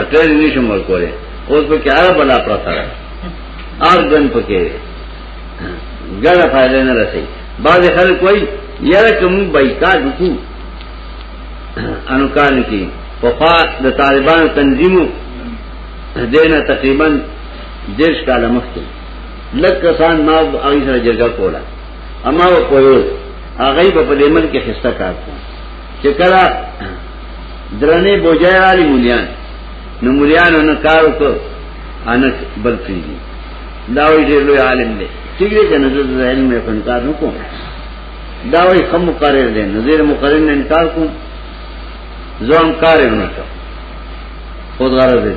اکر نشم ورکوله اوس په کې هغه بلا پرتا ده هر دن په کې ګړه فائدې نه رسي بعض خلک وایي یاره کوم بایکاټ وکړو انوکان کې په خوا د طالبانو تنظیمو دینه تقریبا دیش کاله مخکې لکه سان ما هغه سره جګړه کوله اما و کویو هغه به په دې ملک کې خسته کار کوي چې کله درنې بوجای علی مليان نو مليان نو کار وکړ ان بل کیږي دا وی ډېر لوی عالم دی چې دې کنه د علم نه انکار وکړو دا وی کوم مقرر دی نظر مقرر نه انکار کوم زوم کار نه کوم خود غرض دی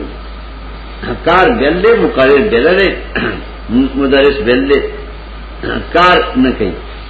کار بل دی مقرر بل دی مدرس بل دی کار نه کوي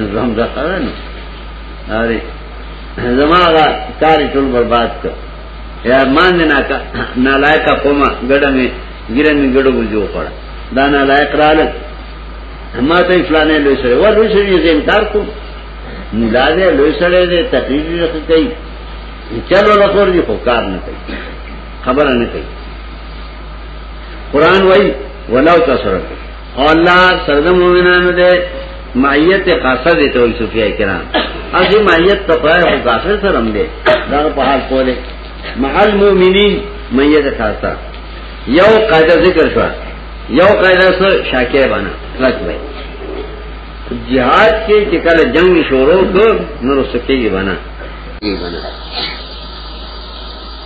نظام دا خره نه اره زما دا کاری ټول برباد کړ یا مان نه ناکا نالایق قومه ګډه می ګیره می ګډو بجو کړ دا نالایق رااله ما ته فلانه لوي سره ور لوي سره یې انکار کو مولا دې لوي سره دې تقریر نه کوي چلو لخور دې خو کار نه کوي خبره نه کوي قران وای ولو تاسو او الله سره د مؤمنانو دی معیت خاصه دي ته صوفیا کرام اځي معیت ته په هغه کافر سره هم دي دا په حال کوله مع المؤمنین معیت خاصه یو قاعده ذکر شو یو قاعده سره شاکه باندې لکه وای جهاد کې چې کله جنگ شروع کو نور سکیږي باندې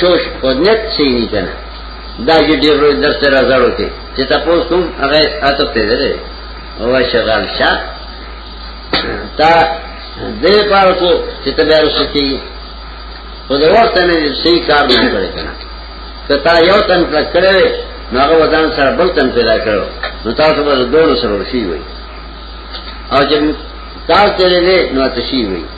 شوش په نت سي نه کنه دا چې ډېر ورځ درس را زړو کې چې تاسو کوم هغه اته ته درې او شغال شا تا دې پاره کو چې ته به رسېږي په دې وخت نه سي کار نه کړې کنه کتا یو تن کلک کړی نو هغه ودان سره بل تن پیدا کړو نو تاسو به دوه سره ورشي وي او چې تاسو ته لري نو تاسو شي وي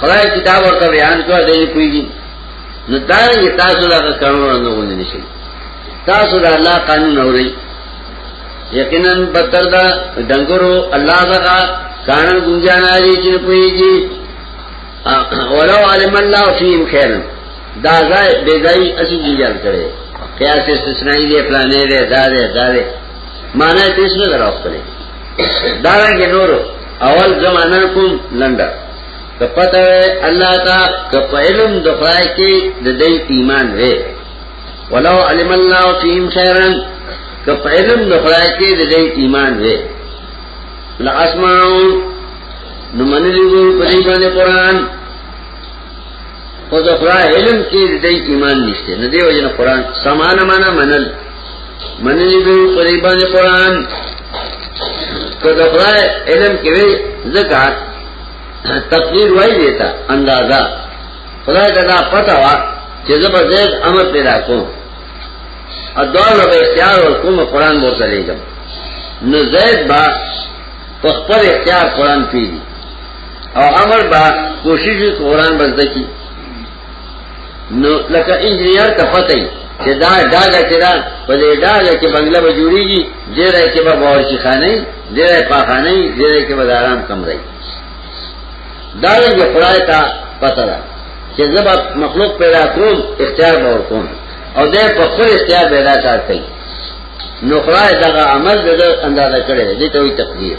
خدای کتاب ورته بیان کړ دی کوي نو دا یې تاسو دا قانون نه ونی نشي تاسو دا الله قانون اوري یقینا بدر دا دنګرو الله زکا کان ګنجان علی چې پويږي ولو علم الله فيهم خير دا ځای بيځای اسی جوړ کړي قیاس استثنایی دی پلانې دی دا دی دا دی معنی تیس نه دراوستلې دا رنګ نور اول زمانہ کوم لنډه کپته الله تا کپ علم د خدای کې د دې ایمان وې ولو علم الله فيهم خيرا کپ علم د خدای کې د دې ایمان وې لا اسماو نو منلی وو په دې باندې قران او د خدای علم کې د دې ایمان نشته نه دی وجنه قران سمانه معنا منل منلی به قریبان قران که د خدای علم کې وي ځکه تقدیر وای دیتا اندازا خدای ته دا پتا وا چې زبر زید امر پیدا کوم ادوار له اختیار او کوم قران مو تلېږم نو زید با په خپل اختیار قران پیږي او امر با کوشش قران بزدکی نو لکه انجنیر ته پته ای چې دا ډاګه چې دا په دې ډاګه کې بنگله به جوړیږي ډیره کې به باورچی خانه ډیره پاخانه ډیره کې به آرام کم دی دا یې خدای ته پته ده چې زبا مخلوق پیدا کوم اختیار به ورکوم او دې په خپل اختیار پیدا کار کوي نو خدای دا عمل د اندازه کړي دي ته وي تقدیر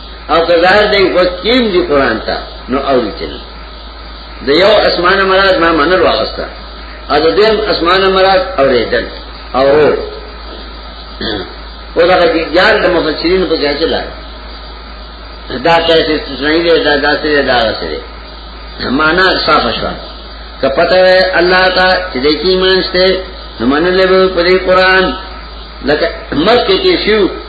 او کزار دی وکیم دی قرآن تا نو اولی تل دا یو اسمان مراد ما منر واغستا او دا دیم اسمان مراد او ریدن او رو او دا غدی جال دا مفسرین پا کیا چلا دا کیسے استثنائی دے دا دا سرے دا غا سرے مانا صاف شوا که پتہ ہے اللہ تا چی دیکی ایمان شتے نمانا لے بے پدی قرآن لکه مرکه کې شو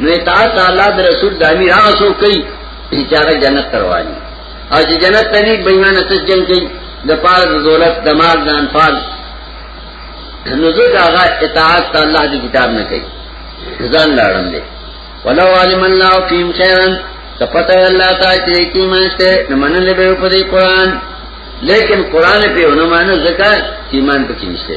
نو اطاعت د الله د رسول د امیر هغه څوک کوي چې هغه جنت تروالي او چې جنت ته نه بېمانه څه جنگ کوي د پاره د دولت د مال د انفال نو ځکه هغه اطاعت د الله د کتاب نه کوي ځان لاړم دي ولو علم الله فيهم خيرا تپتا الله تعالی چې کی مانسته نو منل به په دې قران لیکن قران په ونه مانو ځکه ایمان پکې نشته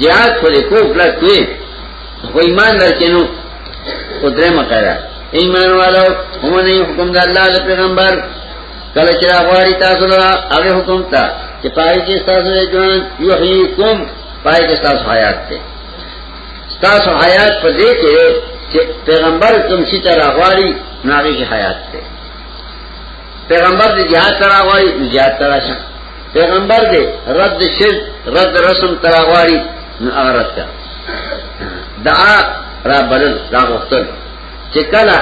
جهاد خو دې کو کلک کوي خو ایمان لرکینو خو درې مقاله ایمان والو هم نه حکم د الله د پیغمبر کله چې غواړي تاسو له هغه حکم ته چې پای کې تاسو یې ځان یحییکم پای کې تاسو حیات ته تاسو حیات په دې کې چې پیغمبر کوم شي ته راغواړي ناغي کې حیات ته پیغمبر دې جهاد ترا غواړي جهاد ترا شه پیغمبر دې رد شرک رد رسم ترا غواړي نو هغه رد کا دعا را بدل دا وختل چې کله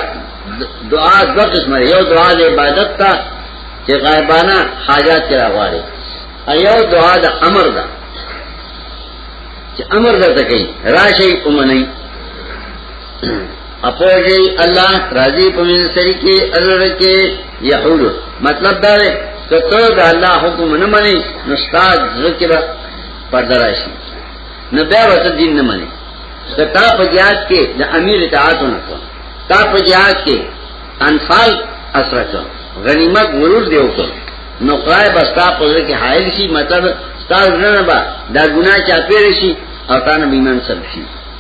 دعا د قسمه یو دعا د عبادت ته چې غایبانه حاجات ترا غواړي ایو دعا د امر ده چې امر درته کوي راشي اومنه اپوجی الله راضی په من سری کې اذر کې یحول مطلب دا دی چې ته د الله حکم نه منې نو ستاد ذکر پر درایشي نه بیا وته دین نه منې ته تا په جهاد کې د امیر اطاعت نه کو تا په جهاد کې انفال اثر کو غنیمت مرور دی وکړ نو قای بستا په ځکه حائل شي مطلب ستاسو نه با دا ګناه چا پیری شي او تانه بیمن سب شي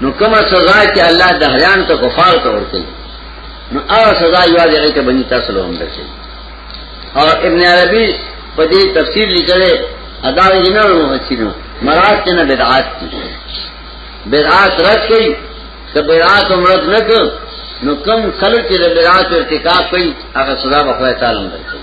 نو کومه سزا چې الله دهریان ته کفار ته ورکړي نو هغه سزا یو هغه ته بنی تاسو له هم درکړي او ابن عربی په دې تفسیر لیکل ادا یې نه وچینو مراد ته نه بدعات دي بدعات رد کړي که بدعات عمرت نه کړ نو کم خلک چې بدعات ارتکاب کوي هغه سزا به خدای تعالی درکړي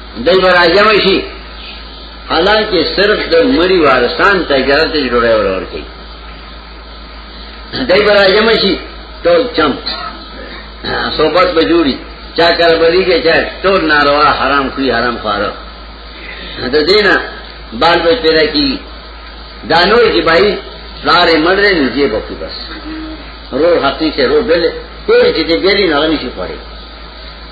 دای براجم شي حالانکه صرف د مړي وارثان ته اجازه ته جوړه ورور کوي دای براجم شي ټول چم صحبت به جوړي چا کار بلی کې چا ټول ناروا حرام کوي حرام خاره د دینا بال به پیدا کی دانو کی بھائی لارې مړې نه جیب کې بس رو حقیقت رو بل ټول چې دې ګری نه غني شي پړي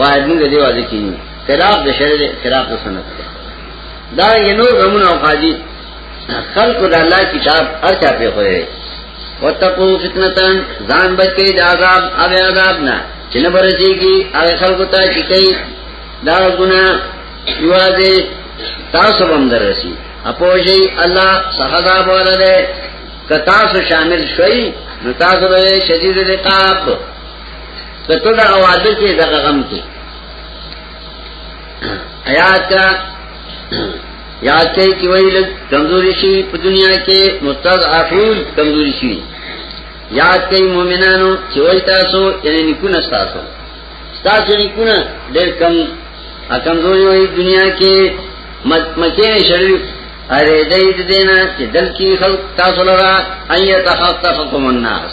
واحد موږ دی واځي کینی خلاف د شرع خلاف د سنت دا یې نور غمون او قاضي خلق د الله کتاب ارچا په خوره وتقو فتنتن ځان بچی د عذاب او عذاب نه چې نه برسي کی هغه خلق ته چې کوي دا ګنا یوازې تاسو هم درسي اپوجي الله سحدا بوله ده کتا سو شامل شوي نو تاسو به شدید عقاب کته دا واده کې دا غم کې آیات یاد کئی کی وئی لگ کمزوری شی پا دنیا کے مستضعفون کمزوری شی یاد کئی مومنانو چی وئی تاسو یعنی نکون استاسو استاسو نکون دیر کم کمزوری وئی دنیا کے مکین شریف ارے دید دینا چی دل کی خلق تاسو لرا ایتا خلق تخکم الناس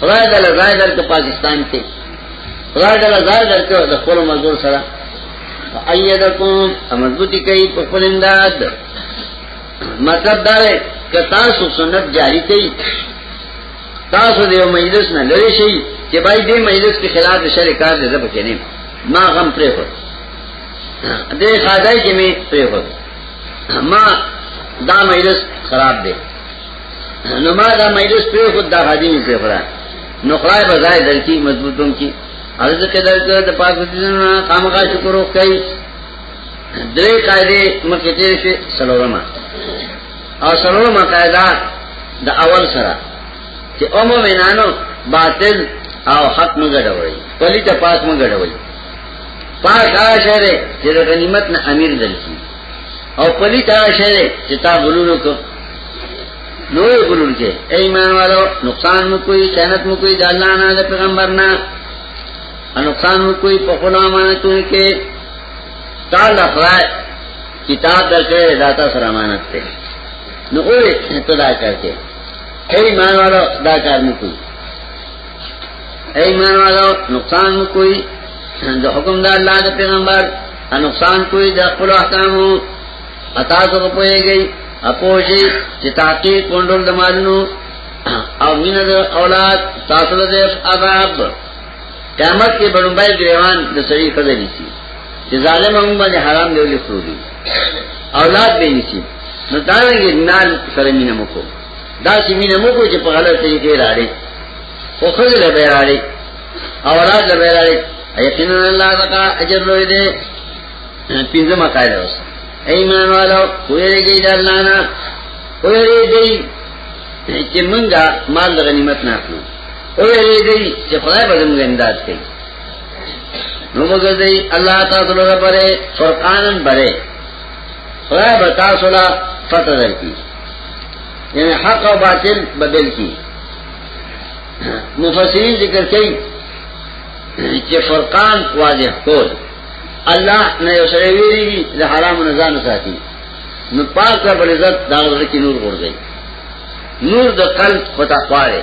خدای دې له ځای درته پاکستان کې خدای دې له ځای درته د خپل مزور سره ایدکم مضبوطی کوي په خپل امداد مطلب دا دی که تاسو سنت جاری کوي تاسو دې مجلس نه لری شي چې بای دې مجلس کې خلاف شرع کار دې زب کینې ما غم پرې هو دې خدای کې می پرې هو ما دا مجلس خراب دی نو ما دا مجلس پرې خود دا حاجی می پرې خورا نو خدای به ځای درکی مضبوطوم کی عرض کې درکړه د پاک دینه خامخا شکر وکړي درې قاعده مکه تیر شي سلورما او سلورما قاعده د اول سره چې اومو مینانو باطل او حق مونږ ډوړي پلی ته پاک مونږ ډوړي پاک هغه شهر چې د غنیمت نه امیر دلکی او پلی تا شری چې تا غلولو کو نو یې غلول کې ایمان والو نقصان مو کوئی خیانت مو کوئی د الله نه د پیغمبر نه نقصان مو کوئی په خپل امانتو کې تعال اخراج کتاب دکې داتا سره امانت ته نو اوه ته دا کار کې ایمان والو دا کار مو کوئی ایمان والا نقصان کوئی د حکم د الله د پیغمبر ان نقصان کوئی د خپل احکامو اتا سو کوی گئی اپوشی چې تحقیق کونډل د مالونو او مين د اولاد تاسو له عذاب قیامت کې بنوبای ګریوان د سړي کده نشي چې ظالم هم باندې حرام دی ولې خوري اولاد به نشي نو دا نه ګنال سره مينه مکو دا چې مینه مو کو چې په غلط طریقې راړي خو خځه له به راړي اولاد له به راړي یقینا الله تعالی اجر لوی دی پینځه مقاله اوس ایمان والو ویریږي د الله نه ویریږي چې مونږه مال غنیمت نه اخلو ویریږي چې خدای به زموږ امداد کوي نو وګورئ الله تعالی لپاره فرقانن بره خدای به تاسو لا فتح درکړي یعنی حق او باطل بدل کی مفسرین ذکر کئی چه فرقان واضح کول الله نه یو سره ویریږي د حرام نه ځان ساتي نو پاک رب عزت دا ورته نور ورځي نور د قلب پتا پاره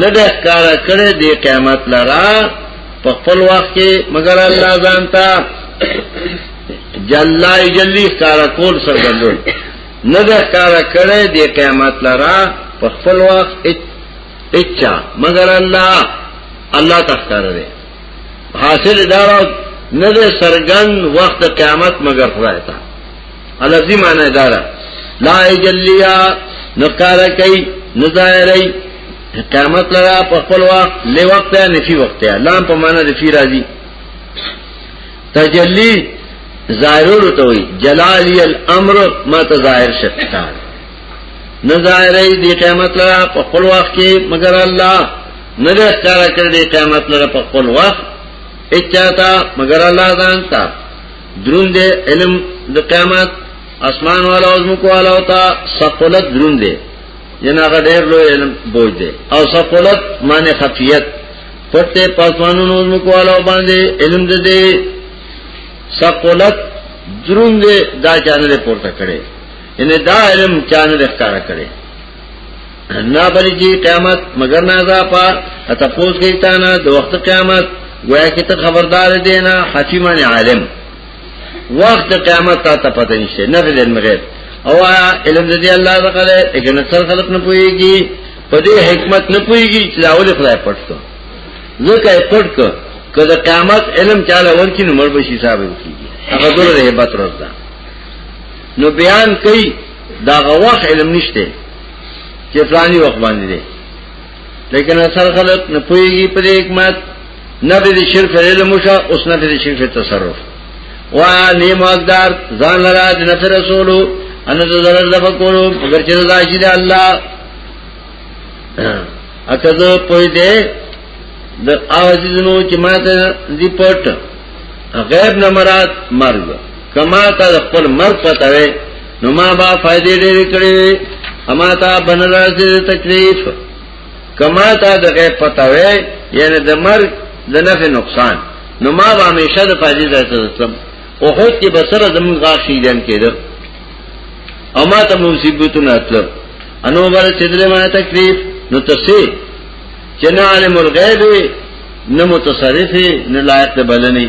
نه د ښکار کړه دی قیامت لرا په خپل وخت کې مگر الله ځان تا جلای جلی ښکار کول سر بدل نه د ښکار کړه دی قیامت لرا په خپل وخت اچا مگر الله الله تخکار دی حاصل دارو نه سرګن وخت قیامت مگر خدای ته الذي معنی دارا لا یجلیا نقار کوي نظایری قیامت لرا په خپل وخت له وخت نه نفي وخت یا لام په معنی د فی راضی تجلی ظاهر ته وي جلالی الامر ما تظاهر شتا نظایری دی قیامت لرا په خپل وخت کې مگر الله نه ښکارا کړی قیامت لرا په خپل وخت اچاتا مگر الله ځان ته درون دے علم د قیامت اسمان والا او زمکو والا او تا سقلت درون دے یعنی هغه ډېر لوی علم بوج دے او سقلت معنی خفیت پټه پاسوانو نو زمکو والا باندې علم دے دے سقلت درون دے دا چانه پورته کړي ان دا علم چانه ښکارا کړي نه بلی جی قیامت مگر نازا پا اتفوز گئی تانا دو وقت قیامت گویا کی تا خبردار دینا حفیمان عالم وقت قیامت تا تا پتہ نشتے نفی دن مغیر او آیا علم دی اللہ دا قلے لیکن اکثر خلق نپوئی گی پا دی حکمت نپوئی گی چلاولی خدای پڑھتو ذکر پڑھ کر که د قیامت علم چاله ورکی نو مر بشي صاحب کیږي هغه دور د هبت ورځ ده نو بیان کوي دا غوخ علم نشته چې پلاني وخت باندې دی لیکن اثر خلق نه پويږي په حکمت نه به شرف علم وشا اوس نه به شرف تصرف وا نه مقدار ځان لرا د نفر رسولو ان د زړه د فکرو مگر چې دا شي د الله اته زه پوي دې د اوازونو چې ماته دی پټ غیب نه مراد مرګ کما ته خپل مرګ پتاوي نو ما با فائدې ډېر کړې اما تا بنرا سے تکلیف کما تا د غیب پتا وې یعنی د مرګ د نفع نقصان نو ما با همیشه د فائدې ځای ته تلم او خود کې بسره زمون غاښ شیدان کېده او ما ته مصیبتونه اتل انو بر چې دې ما تکلیف نو تسه چې نه عالم الغیب نه متصرف نه لایق بلنی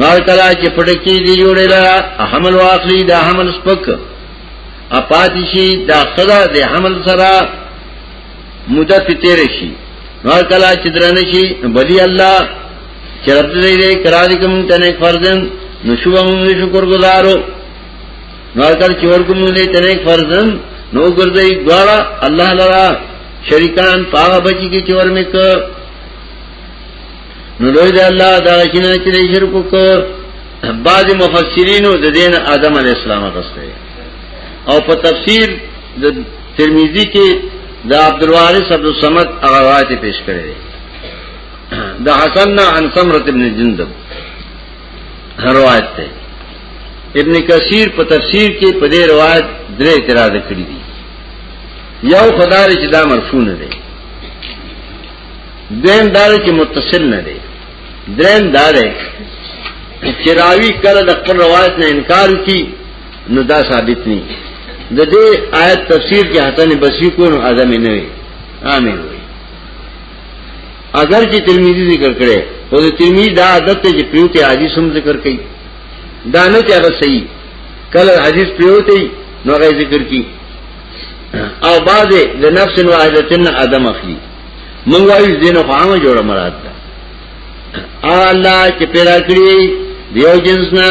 نو کلا چې پټکی دی جوړی دا حمل واخلی دا حمل سپک اپاتی شي دا صدا د حمل سره مدت تیر شي نو کلا چې درنه شي بلی الله چې رب دې دې کرا دې کوم تنه فرزند نو شو موږ شکر گزارو نو کلا چې ور کوم دې تنه فرزند نو ګرځي دواړه الله لرا شریکان پاغه بچی کې چور مې ک نو لوی دی الله دا شنه چې شرک کو بعض مفسرینو د دین آدم علی السلام غسته او په تفسیر د ترمذی کې د عبد الوارث عبد الصمد هغه روایت پیش کړی دی د حسن عن سمره ابن جندب روایت ده ابن کثیر په تفسیر کې په دې روایت درې اعتراض کړی دي یو خدای چې دا مرفوع نه دی دین دار چې متصل نه دی درین دار چې راوی کله د خپل روایت نه انکار کی نو دا ثابت نه د دې آیت تفسیر کې حسن بصری کو نو اعظم نه وي امين وي اگر چې ترمذی ذکر کړي او د ترمذی دا عادت ته چې پیوته حدیث هم ذکر کړي دا نه چې هغه صحیح کله حدیث پیوته نو هغه ذکر کړي او بعضه د نفس واحدتن ادم اخلي من وایو دین خو عامه جوړه مراد ده الله چې پیدا کړی دیو جنس نه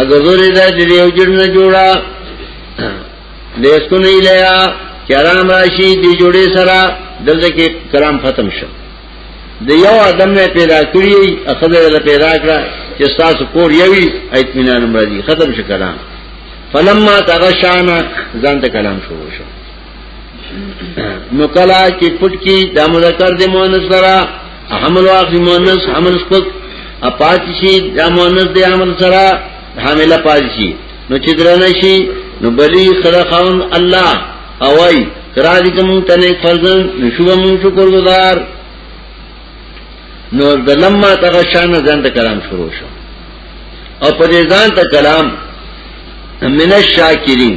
ازوري ده چې دیو جنس نه جوړا لیسکو نه لیا کرام راشي دی جوړې سره دلته کې کرام ختم شو د یو ادم نه پیدا کړی اخذ له پیدا کړه چې تاسو کور یوي اطمینان مرضی ختم شو کرام فلما تغشانا ځان ته کلام شروع شو نو کلا چې پټ کی د مذکر د مؤنث سره حمل واخی مؤنث حمل سپک اپاتی شي د مؤنث د حمل سره حامله پاتی شي نو چې درنه شي نو بلی خلقون الله اوای کرا دې کوم تنه فرزن نشو مون شکر گزار نو د لمما تغه شان ځان ته کلام شروع شو او په دې ځان ته کلام من الشاکرین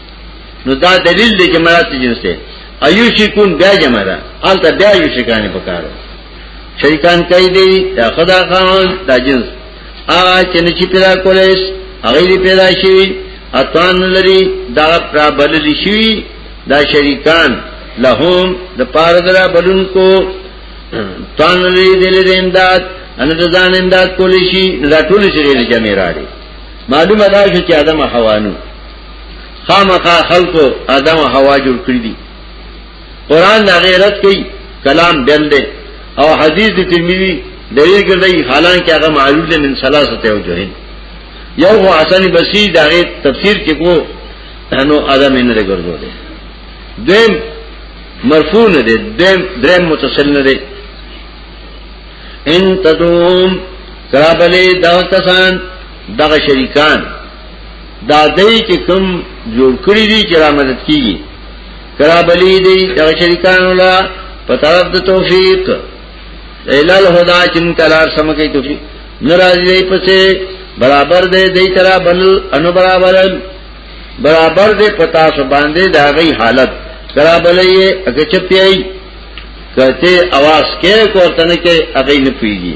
نو دا دلیل دی چې مراد جنس دی ایو شکون بیا جمع ده حالت بیا ایو شکانی پکارو شریکان کئی دی دا خدا خان دا جنس آغا چنچی پیدا کولیس اغی دی پیدا شوی اتوان لری دا پرابللی شوی دا شریکان لهم د پار درا بلون کو توان لری دل د امداد ان د ځان امداد کولی شي دا ټول شری جمع راړي معلومه ده چې ادم حوانو خامخا خلقو آدم و حوا جور کردی قرآن دا غیرت کئی کلام بیل دے او حدیث دی ترمیدی دلیل کردئی حالانکہ اگر معلول دے من سلاستے ہو جو ہیں یو خو حسن بصری دا غیر تفسیر کې کو نو آدم یې نه ګرځو دے دیم مرفوع نه دے دیم دریم متصل نه دے ان تدوم کرابلی دعوت کسان دغه شریکان دا دای چې کوم جوړ کړی دي چې را مدد کیږي کرا بلی دی دا شریکان ولا په طرف د توفیق ایلال هدا چن کلار سمکه توفیق ناراضی دی پسې برابر دی دی ترا بل انو برابر برابر دی پتا سو باندې دا غي حالت کرا بلی اګه چپی کته आवाज کې کوتنه کې اګه نه پیږي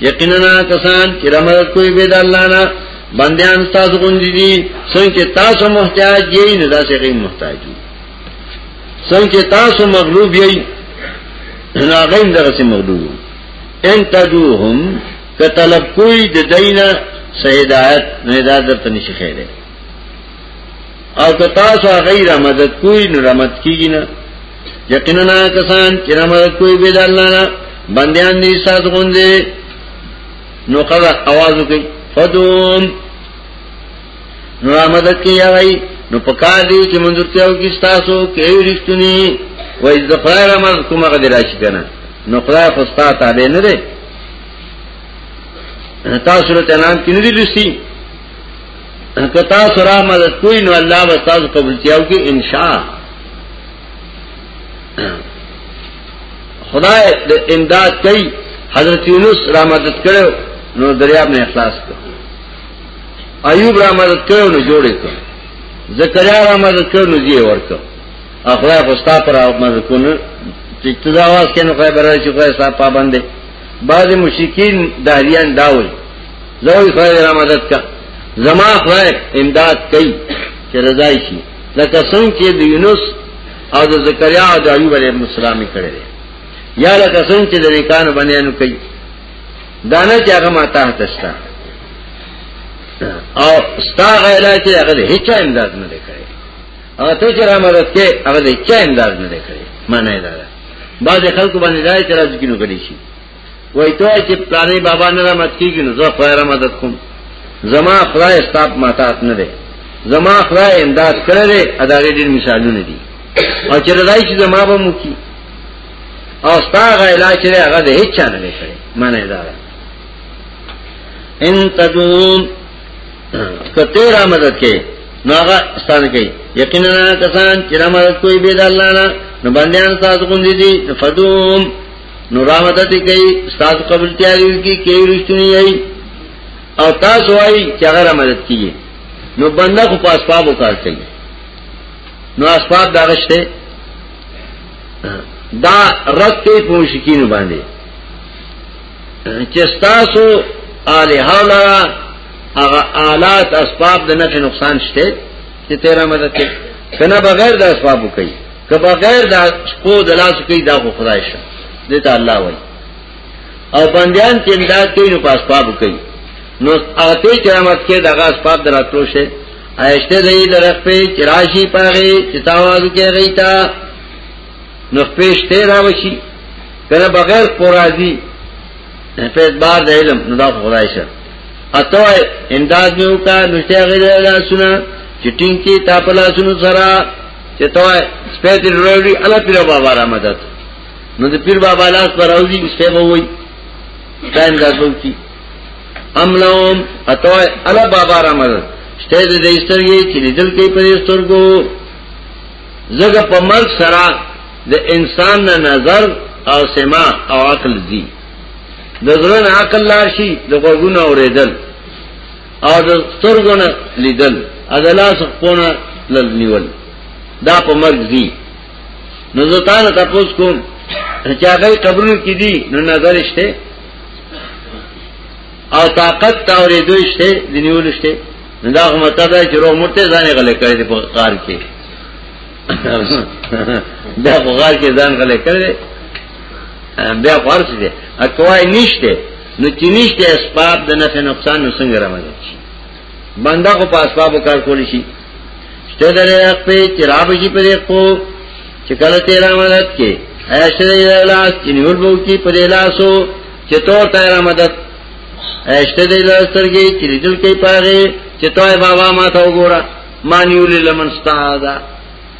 یقینا کسان چې رحمت کوي به د الله نه بندیان تاسو غوندي دي څنګه تاسو محتاج یې نه داسې غي محتاج دي څنګه تاسو مغلوب یې نه غیم درسه مغلوب ان تجوهم کطلب کوئی د دینه سیدایت نه دا درته نشي خیره او که تاسو غیر مدد کوئی نو رحمت کیږي نه یقینا کسان چې رحمت کوي به د الله نه بندیان دي سات غوندې نو قضا आवाज وکي فدوم نو رحمت کوي هغه نو پکار دي چې منظور کیاو کی تاسو کې رښتونی وای د خدای رحمت کومه غدي راشي کنه نو خدای خو ستا تابع نه دی تاسو له تنام کې نه دي لسی کتا سره مدد کوئی نو الله به تاسو قبول کیاو کې ان شاء الله خدای د امداد کوي حضرت یونس را مدد کړو نو دریاب نه اخلاص کړ ایوب را مدد کړو نو جوړې کړ زکریا را مدد کړو نو جی ورکړ اخلا خوستا پر او مدد کونه چې تدا واس کینو خو به راځي خو صاحب پابند دي بعض مشکین داریان داوي زوی خو را مدد کړ زما خو امداد کوي چې رضای شي لکه څنګه چې د یونس او د زکریا او د ایوب علیه السلام کړي دي یا لکه څنګه چې د نیکانو بنیانو کوي دانه چې هغه ماته هتستا او ستا غیلا چې هغه هیڅ امداد نه کوي او ته چې را مدد کې هغه هیڅ امداد نه کوي معنی دا ده بعض خلکو باندې راځي چې راځي کینو کړی شي وای ته چې پلانې بابا نه رحمت کیږي نو زه خدای رحمت کوم زما خدای ستاپ ماتات نه دی زما خدای امداد کړی ادارې دې مثالونه دي او چې راځي چې زما به مو کی او ستا غا علاج چې هغه دې هیڅ نه دی کړی معنی دا ده ان تدوم کته را مدد کې نو هغه ستان کوي یقینا کسان چې را مدد کوي به د الله نه نو باندې ان تاسو کوم دي فدوم نو راوته دي کوي استاد قبول تیاری کی کوي رښتونی یي او تاسو وايي چې هغه مدد کیږي نو بنده خو په اسبابو کار کوي نو اسباب دا غشته دا رد کوي په مشکین باندې چې تاسو اله حالا هغه آلات اسباب د نفع نقصان شته چې تیرا مدد کوي کنه بغیر د اسبابو کوي که بغیر دا خو د لاس کوي دا خو خدای شه دې ته الله وایي او بندیان چې امداد کوي نو پاس پاب کوي نو آتے کرامت کې دغه اسباب دراتلو شه آیشته دې درخ په چراشی پاره چې تاواز کې غیتا نو پېشته راوشي کله بغیر قرازی په اعتبار د علم نو دا خدای شه اته امداد میو کا نشته غیر لاسونه چټینګ کې تاپلا سونو سره چې ته سپه دې وروړي الله پیر بابا را مدد نو دې پیر بابا لاس پر راوځي سپه به وای ټایم دا کوي املوم اتو الله بابا را مدد شته دې سترګې چې دل کې پر سترګو زګه په مرګ سره د انسان نه نظر او سما او عقل دي د زړه عقل لاشي د غوګونو اوریدل او د سترګونه لیدل ادلاس خپونه لل نیول دا په مرګ دی نو زه تا نه تاسو کوم چې هغه قبرونو کې دي نو نظر شته او طاقت تا ورې دوی شته د نیول شته نو دا هم ته دا چې روغ مرته ځان غلې کړې په کار کې دا په کار کې ځان غلې کړې بیا فرض دي اکوای نشته نو چې نشته اسباب د نفع نقصان نو څنګه راوځي شي بنده خو په اسباب کار کولی شي شته درې حق په چې را بشي په دې خو چې کله تیر مدد کې ایسه دې لاس چې نیول بو کې په دې لاسو چې تور تیر مدد ایسه دې لاس ترګي چې دل کې پاره چې توه بابا ما ته وګوره مانیول لمن استاد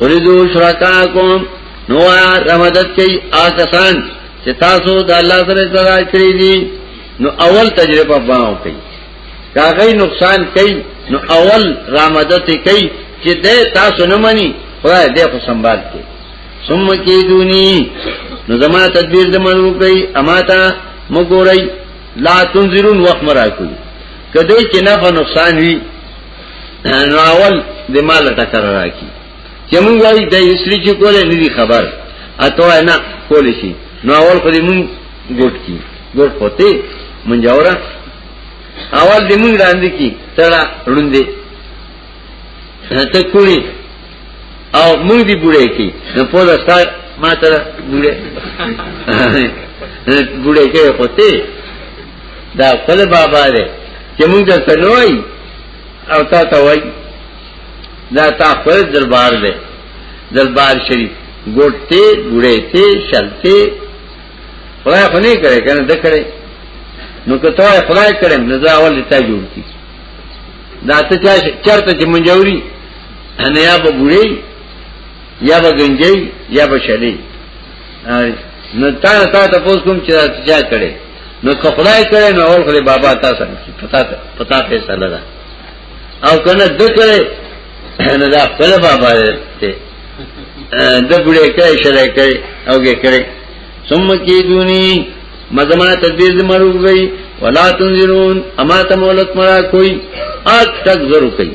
وردو شرکاکم نو رمضت کی آکسان چې تاسو د الله سره صدا کړی دي نو اول تجربه باو کوي کاغی نقصان کوي نو اول رامدت کوي چې د تاسو نه مني خدای دې خو سنبال کوي ثم کی دونی نو زما تدبیر زمون کوي اما تا مګورای لا تنذرون وخت مرا کوي کدی چې نه نقصان وي نو اول د مال ټکر راکی چې مونږ وایي د اسری چې کولې نه دي خبر اته نه کولې شي نو اول خو دې مونږ ګوټ کی ګوټ پته مونږ اورا اول دې مونږ راند کی تړه لوندې ته کوړي او مونږ دې ګوړې کی نو په لاسه ما ته ګوړې ګوړې کې پته دا خپل بابا دی چې موږ ته تنوي او تا ته وای دا تا خپل دربار دی دربار شریف ګوټته ګړېته شلته خدای خو نه کړې کنه د کړې نو که ته خدای کړې نو دا اول ته جوړ کی دا ته چا چرته چې منجوري نه یا به ګړې یا به گنجي یا به شلې نو تا تا ته پوس کوم چې چا کړي نو که خدای کړي نو اول خدای بابا تا سره پتا پتا فیصله ده او کنه د کړي نو دا خپل بابا ته د بډې کړي شرای کړي اوګه کړي ثم کی دونی مزمانه تدبیر دې مروږ وي ولا تنذرون اما تمولت مرا کوئی اک تک ضرور کوي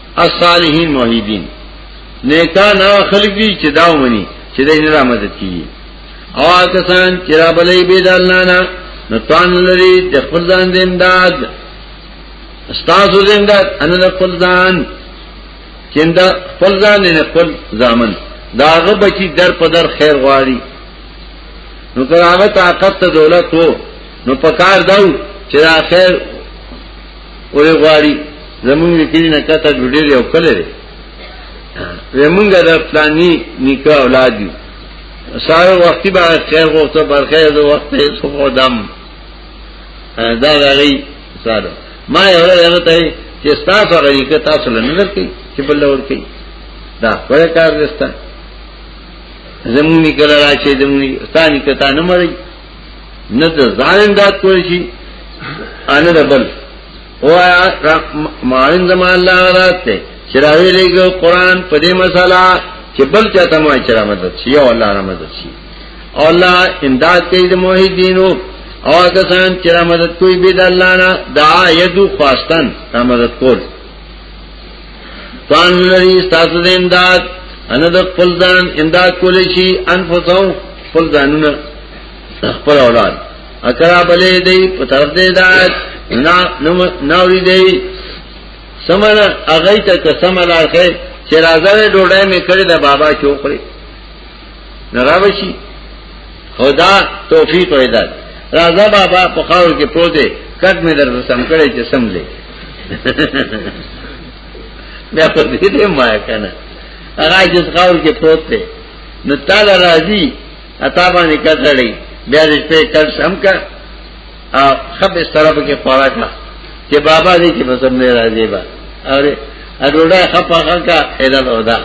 الصالحین موحدین نیکان هغه خلک دي چې دا ومني چې دای نه مدد کیږي او کسان چې را بلې به د الله نه نو توان لري د خپل ځان د امداد استاد د امداد ان د خپل ځان چې دا خپل ځان نه خپل ځامن داغه بچی در په در خیر غواړي نو کراغه طاقت ته دولت وو نو پکار داو چې دا خیر وی غواړي زمونږ د کلی نه کته ډوډۍ یو کله لري زمونږ د پلاني نکاح اولاد یو ساره وختي به خیر وخته بر خیر د وخت یې څو قدم دا غړي ساره ما یو هغه ته چې تاسو غړي که تاسو لنه درکې چې بل ور کوي دا خپل کار دستا زمونږ نکاح راځي زمونږ ستاني کته نه مري نه د ځان امداد کولی شي ان د بل او معاون زما الله غرات ته چراوی لګو قران په دې مسله چې بل چاته مو چر مدد شي او الله را مدد شي او الله امداد کوي د موحدینو او کسان چې را مدد کوي به د الله نه دعا یدو خواستن را مدد کول توان لري تاسو د امداد ان د خپل ځان امداد کول شي انفسهم خپل ځانونه خپل اولاد اکرا بلې دی په طرف دې دات نا نوري دی سمنا اغه ته قسم لارخه چې راځه ډوډۍ مې کړې ده بابا چوکړي نراوشی خدا توفیق و عدد رازا بابا په خاور کې پروت دی کټ مې در سم کړی چې سم دی بیا په دې دې ما کنه هغه چې خاور کې پروت دی نو تعالی راضي عطا باندې کړړې بیا دې په کټ سم کړ خب اس طرح پکې خورا کا چې بابا دې کې نظر نه راځي با اره اډوډه خپه خلکا اله لودا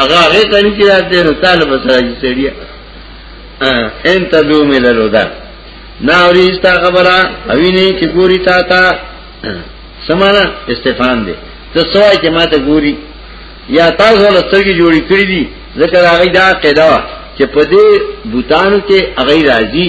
هغه هغه کړي چې راځي نو طالب سره یې سړي ان تدو مل لودا نا اوریستا خبره اوی نه چې ګوري تا تا سمانا استفان دې ته سوای چې ما ته ګوري یا تاسو له سترګې جوړې کړې دي ځکه هغه دا قاعده چې په دې بوتانو کې هغه راځي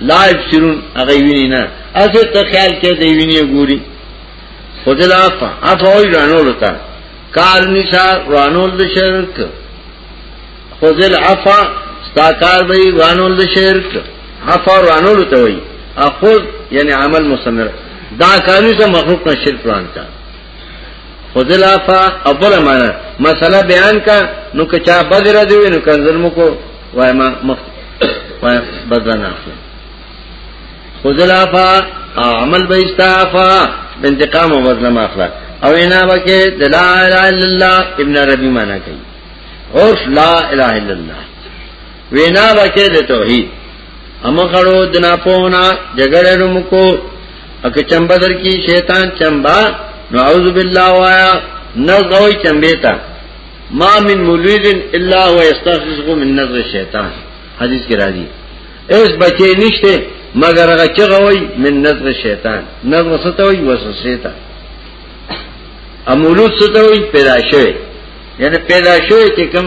لا يبصرون هغه ویني نه اسه ته خیال کې دی ویني ګوري خدل افا افا وی رانول تا کار نشا رانول د شرک خدل افا ستا کار وی رانول د شرک افا رانول ته وی اخذ یعنی عمل مستمر دا کارو سره مخلوق نه شرک پلان تا خذل افا ابل معنا مسله بیان کا نو کچا بدر دی نو کنزل مو کو وای ما مخ وای بدن اخلي خذل افا عمل به استعفا انتقام او بدل ما اخلا او انا بکه لا اله الا الله ابن ربی معنا کوي اور لا اله الا الله وینا وکړه د توحید هم غړو د ناپوهنا جګړه روم کو اک چمبا در کی شیطان چمبا نعوذ بالله وایا نزغوی چمبه تا ما من مولود الا هو یستخرج من نزغ الشیطان حدیث کې راځي اس بچی نشته مگر هغه چغوي من نزغ شیطان نزغ ستوي وسوسه تا امولود ستوي پیدا شوی یعنی پیدا شوی چې کوم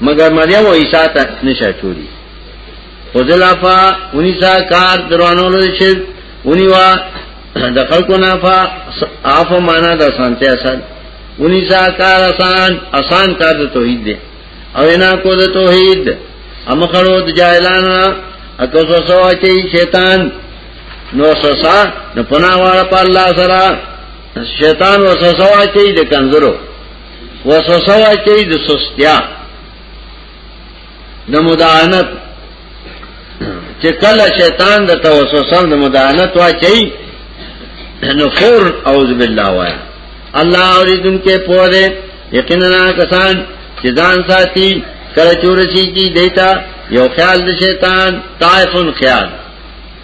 مگر مریم و عیسی ته نشه چوری خو ذلافا اونی سا کار دروانو لوی شرک اونی وا د خلکو نافا اف معنا د سانته اصل اونی سا کار آسان آسان کار د توحید دی او انا کو د توحید ام خړو د جاهلانو اکو سو سو چي شیطان نو سسا نو پناواله په الله سره شیطان وسوسه واچي د کنزرو وسوسه واچي د سستیا د مداهنت چې کله شیطان د توسوسه د مداهنت واچي نو فور اعوذ بالله وای الله اوریدن کې پوره یقینا کسان چې ځان ساتي کله چورسي کی دیتا یو خیال د شیطان طائفن خیال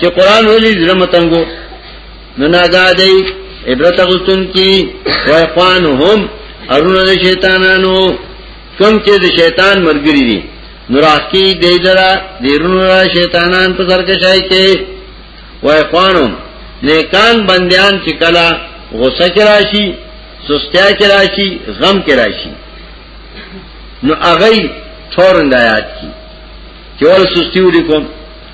چې قران ولې زړه متنګو نو ناګا دی عبرت غوستون کی وایقانهم ارونه د شیطانانو کم چې د شیطان مرګری دي نوراکی دی درا دیرونو را شیطانان په سر کې شای کې وایقانهم نیکان بندیان چې کلا غوسه کې راشي سستیا کې راشي غم کې راشي نو هغه فورن د آیات کی چې ول سستی ولیکم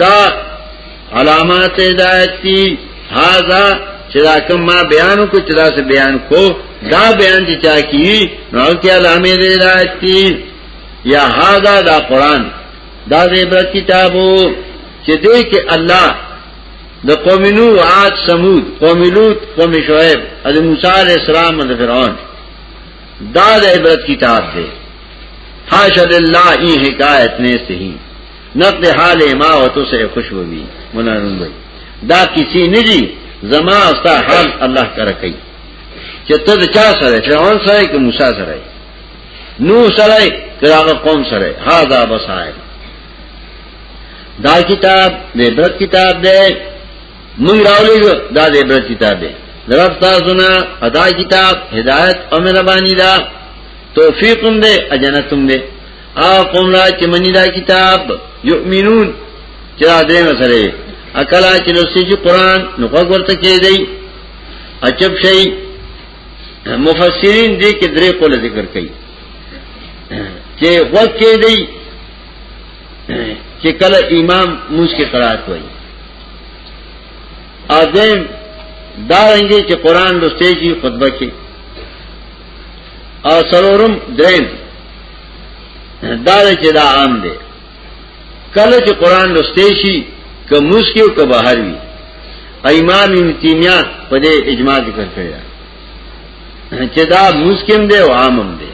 دا علامات ہدایت کی حاضہ چدا کم ما بیانو کو چدا سے بیان کو دا بیان چی چا کی نو کی علامات ہدایت کی یا حاضہ دا قرآن دا زیبرت کتابو چی دے کہ اللہ دا قوم نو عاد سمود قوم لوت قوم شعیب از موسی علیہ السلام از فرعون دا د عبرت کتاب دی حاشا لله ای حکایت نه صحیح نقد حال ما او تو سره خوشبوي مولا نن وای دا کسی نه دي زما او تا حال الله کرا کوي چې ته د چا سره فرعون سره کې موسی سره نو سره کراغه قوم سره هاذا بصائر دا کتاب د عبرت کتاب دی موږ راولې دا د عبرت کتاب دی درف تاسو نه ادا کتاب هدایت او مهرباني دا توفیقم دې اجنتم دې او قوم لا چې منی دا کتاب یؤمنون چې دا درې مسله اکلا چې لسی چې قران نو کوګ ورته کې دی اچب شي مفسرین دې کې درې قول ذکر کړي چې وخت کې دی چې کله امام موږ کې قرات وایي اذن دا رنګي چې قران لسته شي خطبه کې او سرورم درین دا دا چه دا عام دے کله چې قران لسته شي که موسکی او که بهر وي ایمان ابن تیمیه په دې اجماع ذکر کړی چې دا موسکم دی او عامم دی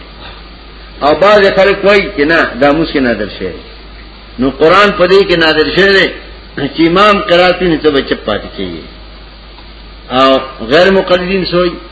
او بعض خلک وایي چې نه دا موسکی نه درشه نو قران په دې کې نادر شوی دی چې امام قرات نه ته بچ پاتې کیږي او غیر مقلدین سوئی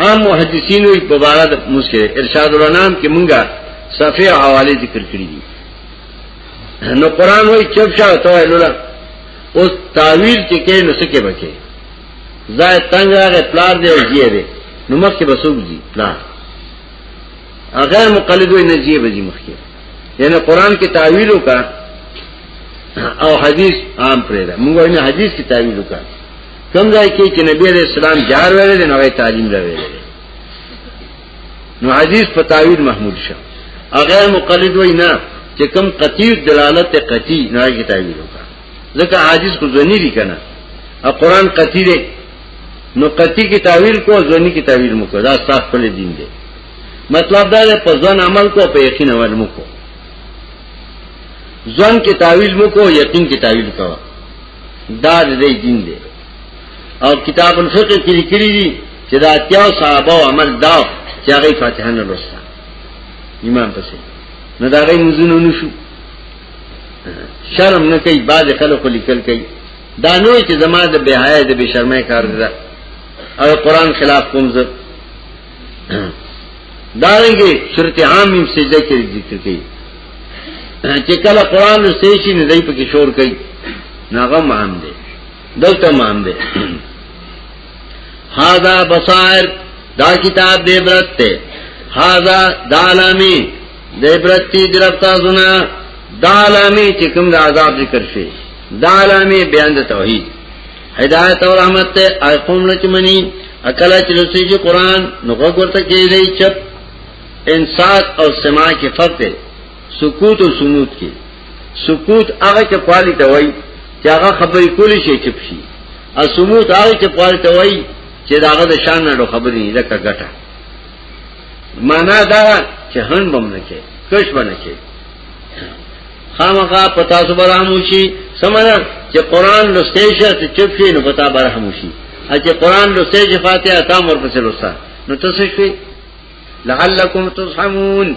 عام محدثین وی په بارا د مسکه ارشاد الانام کې مونږه صفه او حواله ذکر کړی دي نو قران وی چپ شاو ته لولا اوس تعویل کې کې نو سکه بکې زای تنگ راغې پلار دی او جیه دی نو مخکې بسوب دي پلار غیر مقلد وی نه جیه بجی مخکې یعنی قران کې تعویل وکړه او حدیث عام پرې ده موږ نه حدیث کې تعویل وکړه کوم ځای کې چې نبی عليه السلام جار ویل دی نو غي تعلیم لا ویل نو حدیث په تعویل محمود شه اغیر مقلد وای نه چې کوم قطعی دلالت قطعی نه غي تعویل وکړه ځکه حدیث کو ځنی دی کنه او قران قطعی دی نو قطعی کی تعویل کو ځنی کی تعویل مو کو دا صاف په دین دی مطلب دا دی په ځن عمل کو په یقین عمل مو کو ځن کی تعویل مو کو یقین کی تعویل کوه دا دې دین دی او کتاب الفقه کې لیکلي دي چې دا تیاو صحابه او عمل دا چې هغه فاتحه نه لوستا ایمان پسې نه دا غي مزونه نشو شرم نه کوي بعد خلکو لیکل کوي دا نوې چې زما د بهایه د بشرمه کار ده او قران خلاف کوم زه دارنګه شرط عام هم سجده کې ذکر کوي چې کله قران لوستي شي نه دای په کې شور کوي ناغه مان دي دلته مان دي هاذا بصائر دا کتاب دې برت ته هاذا دالامي دې برت دې درپتا سنا دالامي چې کوم د عذاب ذکر شي دالامي بیان د توحید هدایت او رحمت ته آی قوم نه چمنی عقل چې لسی چې قران نو ورته کې دی چپ انصات او سما کې فرق دی سکوت او سموت کې سکوت هغه چې پالي ته وای چې هغه خبرې کولی شي چپ شي او سموت هغه چې پالي ته وای چې داغه د شان نه خبرې نه لکه ګټه معنا دا چې هن بم نه کې کښ بنه کې خامخا پتا سو برحموشی سمجھا چې قران لسته شه ته چپ شي نو پتا برحموشی چې قران لسته شه فاتحه تا مور پسې لستا نو تاسو شي لعلکم ترحمون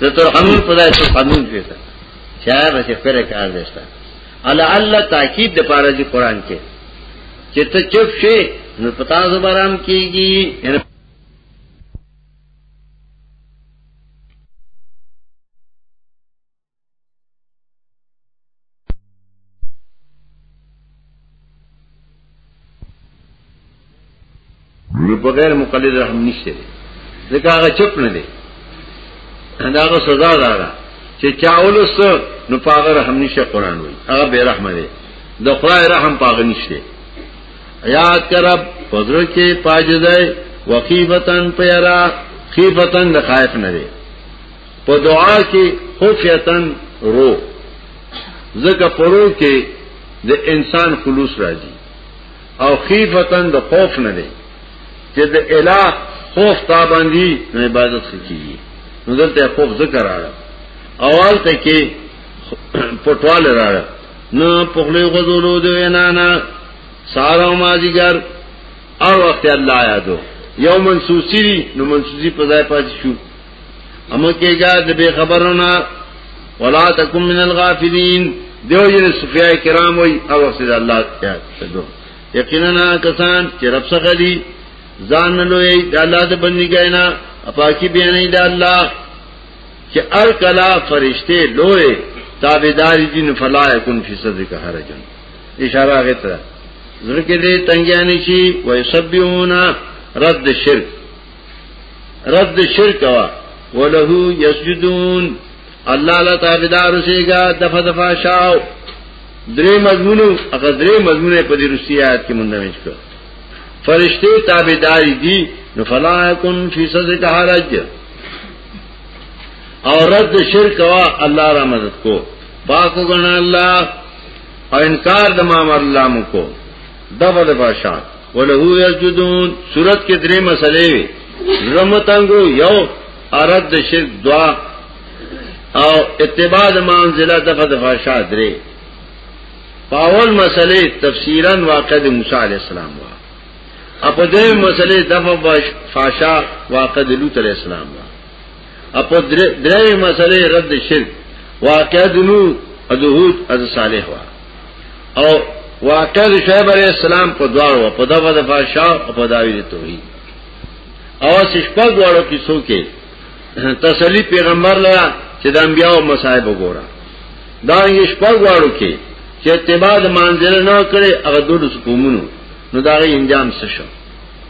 د ترحمون په ځای ترحمون کیږي چا به څه پر کار دستا الا الله تاکید د پاره دی قران کې چې ته چپ شي نو پتا زبرام کیږي په غیر مقلد رحم نشته ځکه هغه چپ نه دی دا هغه سزا ده چې چا ولست نو پاغه رحم نشه قران وای هغه به رحم دی د خدای رحم پاغه نشته یاد کرب پزړه کې پاجزای وقیبتن پیرا خیفتن د خائف نه دی په دعا کې خفیتن رو زکه پرو کې د انسان خلوص راځي او خیفتن د خوف نه دی چې د الہ خوف تا باندې نو عبادت کوي نو دلته خوف ذکر راغی اول ته کې پټوال راغی نو په خلې غوډولو دی نه نه سارا او مازیګر او وخت الله یادو یو منسوسی دی نو منسوسی په ځای پاتې شو امو کېګا د به خبرونه ولا تکم من الغافلین دیو جن صفیای کرام وای او وخت الله یاد شدو یقینا کسان چې رب څخه دي ځان نه لوی د الله د بندګۍ نه اپاکی بیانې د الله چې ار کلا فرشته لوی تابعداري دین فلا یکن فی صدر کا حرجن اشاره هغه ته زړه کې دې تنګیانی شي وای سبيونا رد شرک رد شرک وا وله یسجدون الله لا تابعدار شيګه دفع دفع شاو درې مضمونو هغه درې مضمونه په دې رسیات کې مندمج کړ فرشته تابعدار دي نو فلا يكن في صدق حرج او رد شرک وا الله را مدد کو پاکو گنا اللہ او انکار د ما امر الله مو کو دغه د بادشاہ وله یسجدون صورت کې درې مسلې وي رمتنګو یو ارد د شرک دعا او اتباع د منزله دغه د بادشاہ درې پاول مسلې تفسیرا واقع د موسی علی السلام وا اپدې مسلې دغه فاشا واقع د لوط علی السلام وا اپو درې مسلې رد شرک واقع دنو ادهود از صالح وا او واقع د شعیب علیہ السلام په دوار وا په دغه د فاشا او په داوی توحید او سشپګ وړو کې څوکې تسلی پیغمبر لرا چې د انبیانو مصائب وګوره دا یې شپږ واړو کې چې اتباع د منځره نه کړي هغه دوه سکومونو نو دا غي انجام څه شو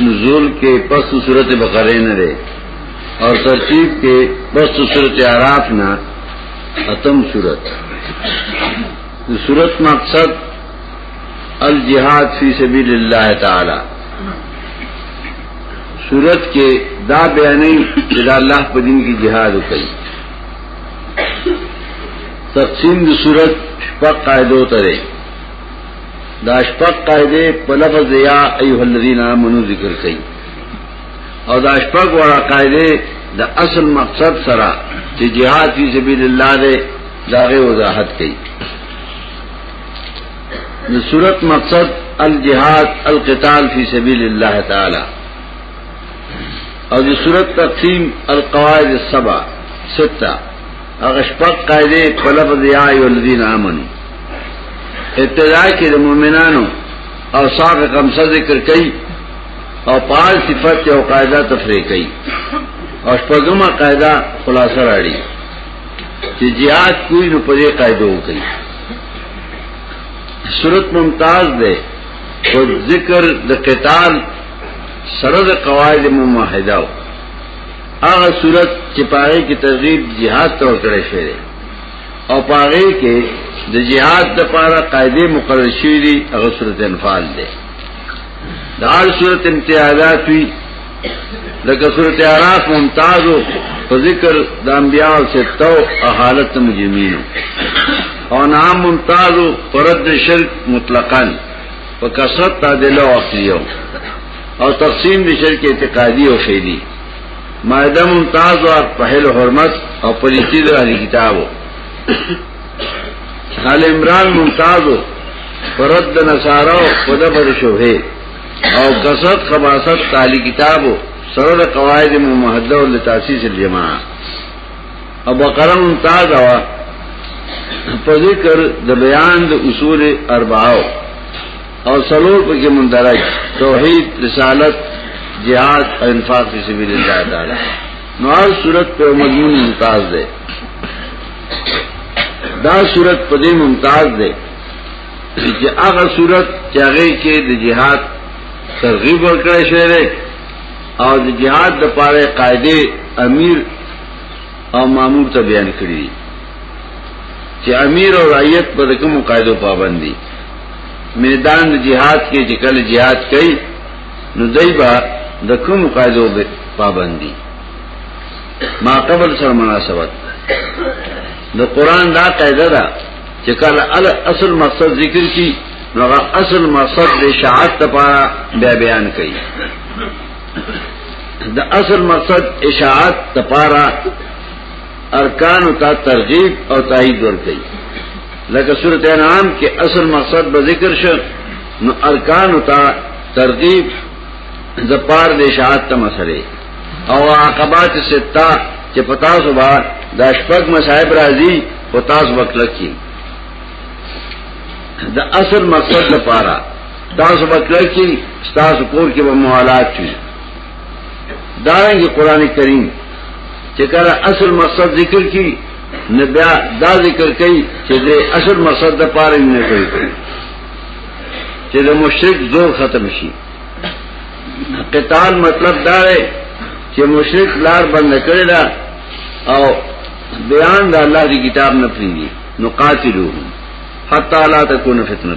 نزول کې پس صورت بقره نه ده او ترتیب کې پس صورت اعراف نه ختم صورت د صورت مقصد الجهاد فی سبیل الله تعالی صورت کې دا بیانې چې د الله په دین کې جهاد وکړي تقسیم د صورت په قاعده ته دا شپږ قاعده په لفظ یا ایه الذین آمنو ذکر کړي او دا شپږ وړه قاعده د اصل مقصد سره چې jihad فی سبیل الله دې داغه وضاحت کړي د صورت مقصد الجهاد القتال فی سبیل الله تعالی او د صورت تقسیم القواعد السبع سته هغه شپږ قاعده په لفظ یا ایو الذین آمنو ابتدا کې د مؤمنانو او صاحب خمسه ذکر کړي او پال صفات او قاعده تفریق کړي او شپږمه قاعده خلاصه راړي چې jihad کوی نو په دې قاعده وکړي صورت ممتاز ده او ذکر د قتال سره د قواعد موحده هغه صورت چې پاره کې ترغیب jihad ته ورکړی شوی او پاره کې د jihad د پاره قاعده مقرر شوې دي هغه صورت انفال ده د هر صورت امتیازات وی لکه صورت اعراف ممتاز او ذکر د انبیاء او ستو او حالت مجرمین او نام ممتاز پر رد شرک مطلقاً په کثرت تعدیل او عقلیو او تقسیم د شرک اعتقادي او فعلی مائده ممتاز و پهل حرمت او پلیتی در اهل کتابو حال عمران ممتاز و پرد نصارا و پدبر شبه او قصد خباست تالی کتابو سرد قواعد ممحده و لتاسیس الجماعه او بقره ممتاز و پذکر د بیان د اصول اربعاو او سلور پکې مندرج توحید رسالت جهاد او انفاق فی سبیل الله تعالی نو هر صورت په مضمون ممتاز ده دا صورت په دې ممتاز ده چې هغه صورت چې هغه کې د جهاد ترغیب ورکړی شوی دی او د جهاد د پاره قاعده امیر او مامور ته بیان کړی چې امیر او رعیت په کوم قاعده پابند دي میدان جهاد کې چې کله جهاد کوي نو دای با د کوم قاعدو به پابندي ما قبل سره مناسبت د قران دا قاعده ده چې کله اصل مقصد ذکر کی نو هغه اصل مقصد د شاعت لپاره بیا بیان کړي د اصل مقصد اشاعت لپاره ارکان تا ترغیب او تایید ورکړي لکه سورته انعام کې اصل مقصد به ذکر شو نو ارکان تا ترغیب د پار د شاعت ته مسلې او عقبات ستا چې پتا سو با د شپږ مصاحب راځي او تاسو وکړ کی د اصل مقصد لپاره تاسو وکړ کی تاسو کور کې به موالات شي دارنګه قران کریم چې کله اصل مقصد ذکر کی نه بیا دا ذکر کوي چې د اصل مقصد د پاره نه کوي چې د مشرک زور ختم شي قتال مطلب دا دی چې مشرک لار بند کړی دا او بیان د الله دی کتاب نه پریږي نو قاتلوهم حتا لا تکون فتنه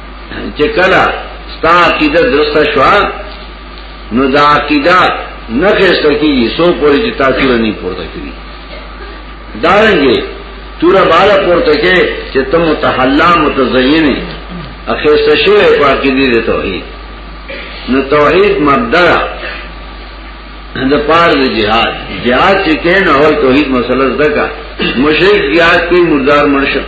چې کله ستا عقیده درسته شو نو دا عقیده نه خسته کیږي سو پوری چې تاسو نه پورته کیږي دارنګي تور بالا پورته کې چې تم متحلا متزین اخسته شوی په عقیده دي توحید نو توحید مبدا د پار د جهاد جهاد چې کین او توحید مسله زده کا مشرک جهاد کې مردار مرشد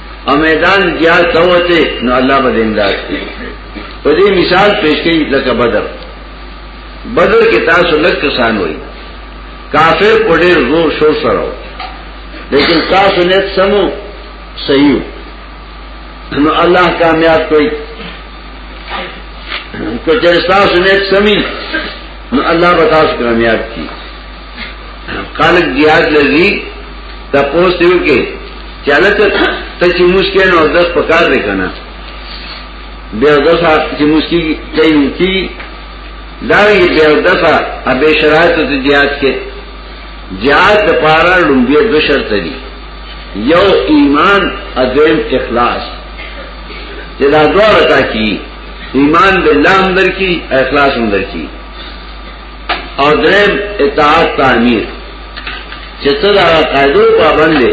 او میدان جهاد سوته نو الله به امداد کوي په دې مثال پیش کړي لکه بدر بدر کې تاسو لږ کسان وای کافر په ډېر زور شور سره لیکن تاسو نه سمو صحیح نو الله کامیاب کوي کچر تاسو نه سمي نو الله به تاسو کامیاب کوي خلق دیاد لذی تا پوس دیو که چالا تا چی موس که نو دس پکار دی کنا بیا دس آت چی موس کی کئی نکی داری بیا دس آت ابی شرائط تا دیاد که دیاد تا پارا لنبیا دو شرط دی یو ایمان ادویم اخلاص جدا دوار تا کی ایمان باللہ اندر کی اخلاص اندر کی او درم اطاعت تا امیر چتا دا قائدو پابند دے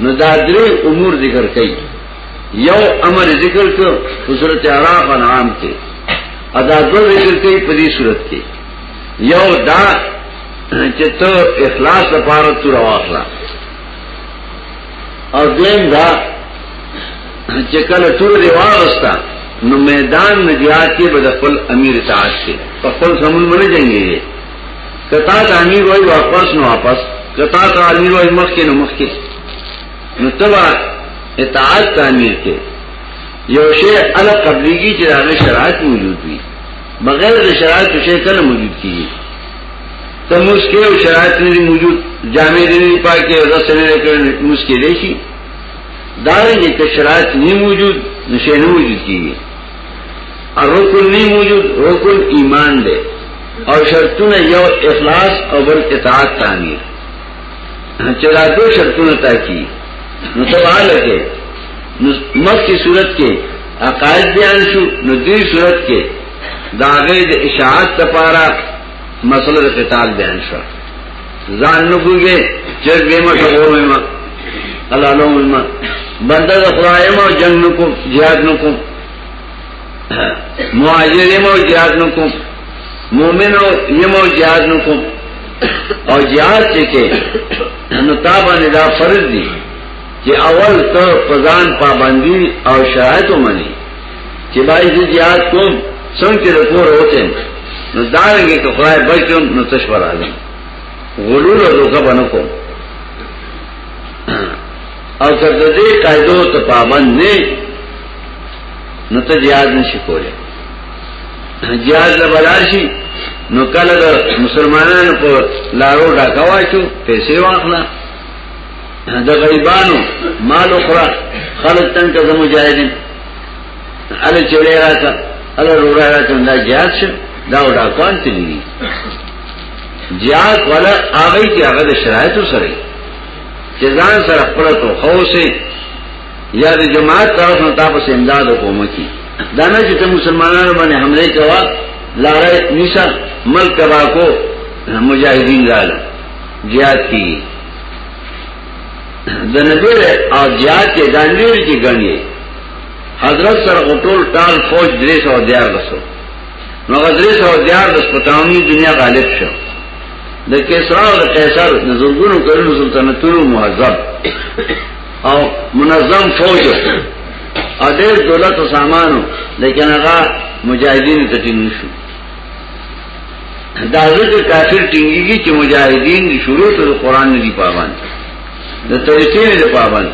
نو دا درے امور ذکر کئی یو امر ذکر کر حضرت عراق انعام کے ادا دو ذکر کئی پدی صورت کے یو دا چتا اخلاص پارت تو رواخلا او دین دا چې کله ټول دی واغستا نو میدان نجات کې به خپل امیر اطاعت شي په خپل سمون باندې جنگي کتا ته امیر وای واپس نو واپس کتا ته امیر وای مخ کې نو مخ کې نو تبا اطاعت ته امیر کې یو شی ال قبليږي چې هغه شرایط موجود وي بغیر د شرایط شی کله موجود کیږي ته مسکی او شرایط نه دی موجود جامع دی نه پاکه او رسول نه کړي مسکی دی شي دا نه ته شرایط نه موجود نشه نه موجود کیږي او رکن نه موجود رکن ایمان دی او شرطونه یو اخلاص او بل اطاعت تعمیر چې دا دوه شرطونه تا کی نو تباله کې مخ کی صورت کې عقائد بیان شو نو دې صورت کې داغه د اشاعت لپاره مسله د قتال بیان شو ځان نو کوګه چې به ما شغور ما الله نو ما بنده د خدای ما جنگ نو کو jihad نو کو مهاجر ما jihad نو کو مؤمن یمو jihad نو کو او jihad چې کې نو تابا نه دا فرض دي چې اول ته پزان پابندي او شرایط ومني چې باید زه زیاد کوم څنګه چې کور وته نو دا رنګه که خدای بچم نو تشور عالم غلول او دوکه بنو کوم او تر دې قاعدو ته پابند نه نو ته زیاد نشي کولای زیاد له بلارشي نو کله د مسلمانانو په لارو ډاکواچو پیسې واخلا د غریبانو مال اخرى خلک تنګ ته مجاهدین اله چولې راته اله روړا راته دا جهاد شه دا وډا کون ته دي جهاد ولا هغه چې هغه د شرایطو سره چې ځان سره خپل تو خوسه یا د جماعت طرف نه تاسو امداد وکوم کی دا نه چې مسلمانانو باندې حمله کوا لارې نشا ملک تبا کو مجاهدین لاله جهاد کی د نبی او زیات کې ګڼیر کې ګڼي حضرت سره غټول ټال فوج درې سو دیار لسو نو غدرې سو دیار د سپټاونی دنیا غالب شو د کیسرا او قیصر د زورګونو کلو سلطنتونو مهذب او منظم فوج او ډېر دولت او سامانو لیکن هغه مجاهدین ته ټینګ شو دا ځکه کافر ټینګیږي چې مجاهدین دي شروع ته قرآن نه دی پابند د طریقې نه دی پابند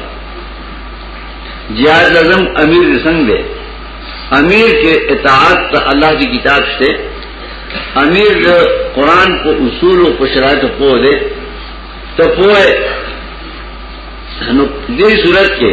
جهاد لازم امیر رسنګ دی امیر کې اطاعت ته الله دی کتاب شته امیر د قرآن په اصول او په شرایط په دې ته پوهه نو دې صورت کې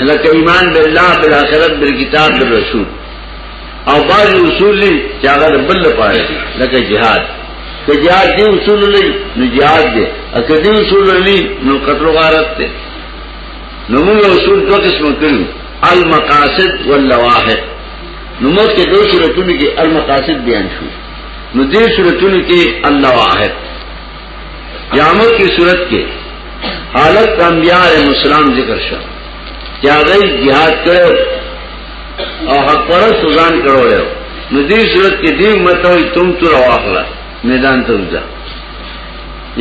لکه ایمان بالله بالآخرت بالکتاب بالرسول او بعض اصول دي چې هغه بل لپاره دي لکه jihad که jihad دي اصول لري نو jihad دي اګه دي اصول لري نو قتل غارت دي نو موږ اصول دوه قسم کړو المقاصد واللواحق نو موږ کې دوه صورتونه کې المقاصد بیان شو نو دې صورتونو کې اللواحق قیامت کی صورت کې حالت د انبیاء علیهم السلام ذکر شو چې هغه jihad کړو او حق پر سوزان کړو له نو دې صورت کې دې متوي تم تر واخلا میدان ته وځه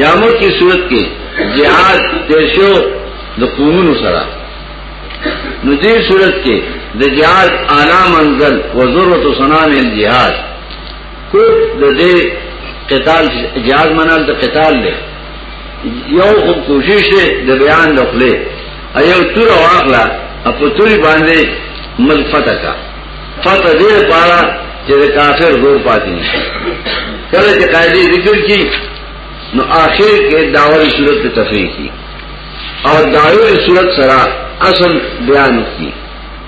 یامو کی صورت کې jihad دیشو د قومونو سره نو دې صورت کې د jihad اعلی منزل وزرت سنان الجihad کو د دې قتال جهاد منل ته قتال دی یو خو کوشش دی د بیان لخلې ایو تور واخلا په توري باندې مل فتح کا فتح دې پارا چې کافر زور پاتې نشي کله چې قاعده ذکر کی نو آخر کې داوری صورت ته تفریح کی اور داوری صورت سره اصل بیان کی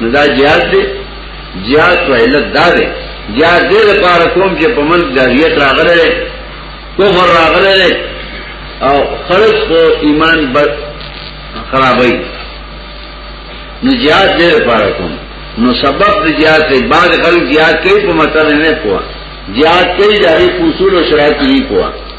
نو دا جهاد دی جهاد په علت دا دی جهاد دې لپاره کوم چې په من داریت راغله کفر راغله او خلق کو ایمان بر خرابای نو جهاد دې لپاره کوم نو سبب د جهاد ته بعد خلک جهاد کوي په مطلب نه پوهه جهاد کوي د اصول او شرایط نه پوهه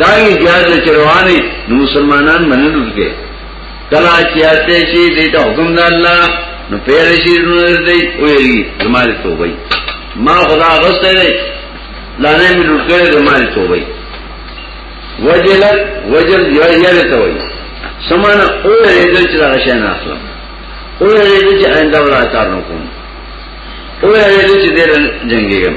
داوی زیاد چې روانه نو مسلمانان منلو کې کلا چې اته شي دې ته حکم د الله نو پیر شي نو دې ویلي زماره توبه ما خدا غسته نه لانه مې لوټه زماره توبه وجل وجل یو یاله ته وایي سمانه او دې چې راشه نه اخلم او دې چې آینده ولا کار نه کوم او دې چې دې جنگي کوم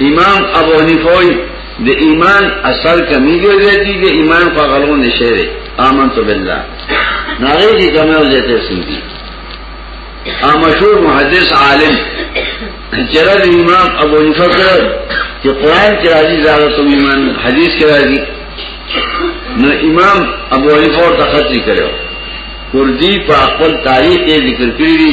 امام ابو حنیفه وی د ایمان اثر کمی دی زیاتی دی ایمان په غلو نشه دی آمنت بالله ناغی کی کمی او زیاتی سنگی آمشور محدث عالم چرد امام ابو حنیفه کرد کہ قرآن کی راضی زیادہ تم ایمان حدیث کی راضی نو امام ابو حنیفه اور تخطی کرو کردی پا اقبل تاریخ ذکر کری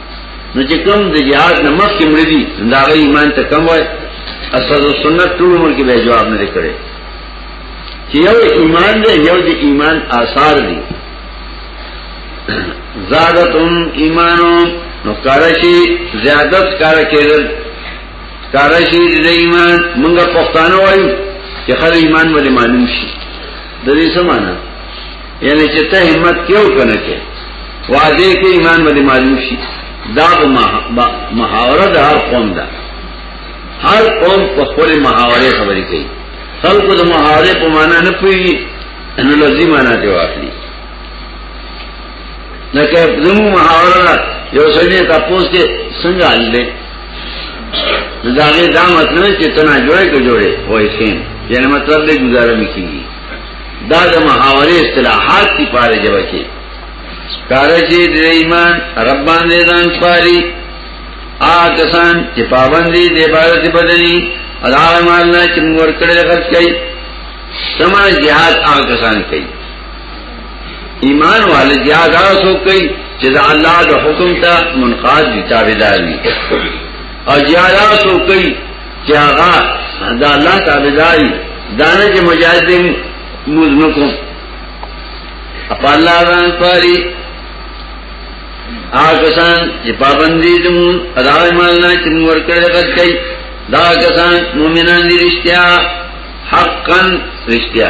نو چې کوم د جهاد نه مخکې مړ دي دا غي ایمان ته کم وای اساس سنت ټول عمر کې به جواب نه کړي چې یو ایمان دی یو د ایمان آثار دي زادتم ایمانو نو کارشي زیادت کار کېدل کارشي د ایمان موږ پښتانه وایو چې خل ایمان ولې معلوم شي د دې سمانه یعنی چې ته همت کیو کنه کې وعده کې ایمان باندې معلوم شي دا محاوره د هر قوم ده هر قوم په خپل محاوره خبرې کوي خلکو د محاوره په معنا نه پوي ان لازم معنا دی واخلي لکه زمو محاوره یو څه نه تاسو کې څنګه اړلې نو دا غي دا مطلب چې تنا جوړې کو جوړې وای سین یعنی مطلب دې گزاره وکړي دا د محاورې اصطلاحات کی پاره جواب کې کارجی د ایمان ربان دې ځان پاري آ کسان چې پابندي د عبادت بدني ادا مال نه چې مور کړه خرج کوي سمه jihad آ کسان کوي ایمان والے زیادہ سو کئی جدا اللہ دا حکم تا منقاد دی تابدار دی اور زیادہ سو کئی کہ آغا دا اللہ تابدار دی دانا کے مجاہد دی مذنکم اپا اللہ ران پاری آغا کسان جی پابندی دمون ادا ایماننا چنور کرے قد کئی دا کسان مومنان دی رشتیا حقا رشتیا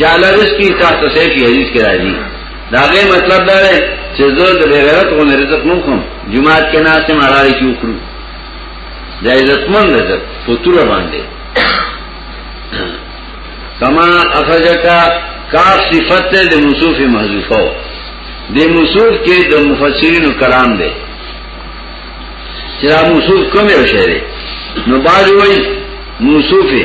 جعل رزقی تحت سیف کی حدیث کی راضی داغه مطلب دا دی چې زه د غیرت غو رزق نه کوم جمعات کې ناس ته ماراري کې وکړو د عزت من رزق فطور باندې کما اخرجکا کاف صفت د موصوف محذوفه د موصوف کې د مفسرین کلام دی چې موصوف کوم یو شی دی نو باج وای موصوفه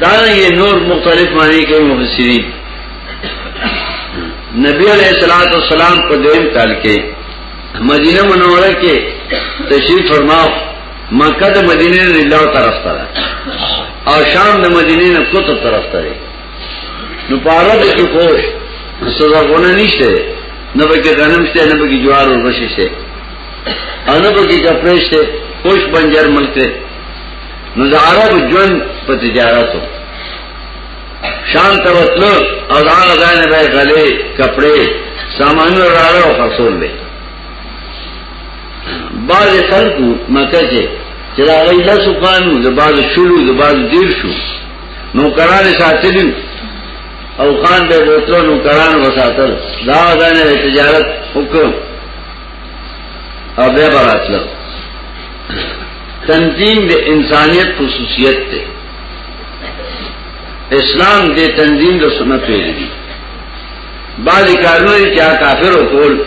دارنگی نور مختلف معنی کے مفسرین نبی علیہ السلام والسلام په دویم کال کې مدینه منوره کې تشریف فرماو مکه د مدینه نه الله طرف ته او شام د مدینه نه کوته طرف ته نو پاره د کې پوش سزا غونه نشته نه به کې غنم شته نه به کې جوار او بشي شته او نه به کې کپرې شته پوش بنجر ملک ته نو د عرب جون په تجارتو شام ته وتلو او دا غزا نه به غلې کپڑے سامانو راړو او خرصول به بعض خلکو مکه کې چې دا غي له سکانو د بعض شلو د بعض دیر شو نو قرار ساتلی او خان به وتلو نو قرار وساتل دا غزا نه تجارت حکم او به براتلو تنظیم د انسانیت خصوصیت دی اسلام دې تنظیم د سنت ویل دي بعض کارونه چې کافر او کول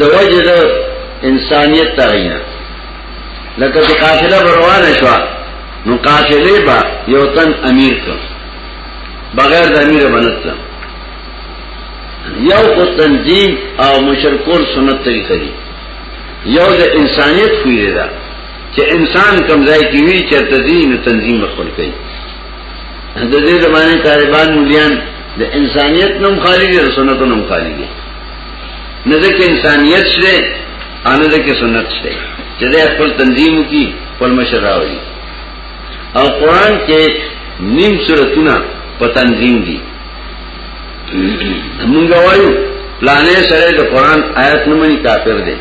د وجه د انسانیت تغینا لکه چې قافله روانه شو نو قافله با یو تن امیر کو بغیر د امیر بنت یو کو تنظیم او مشرکول سنت طریقې یو د انسانیت خویره ده چې انسان کم ځای کې وی چرته دی نو تنظیم خپل کوي د دې زمانه طالبان مليان د انسانیت نوم خالی دي سنت نوم خالی دي نه ځکه انسانیت شته ان ځکه سنت شته چې د خپل تنظیم کی خپل مشر راوړي او قران کې نیم سورتونه په تنظیم دي مونږ وایو پلانې سره د قران آیت نه مني کافر دی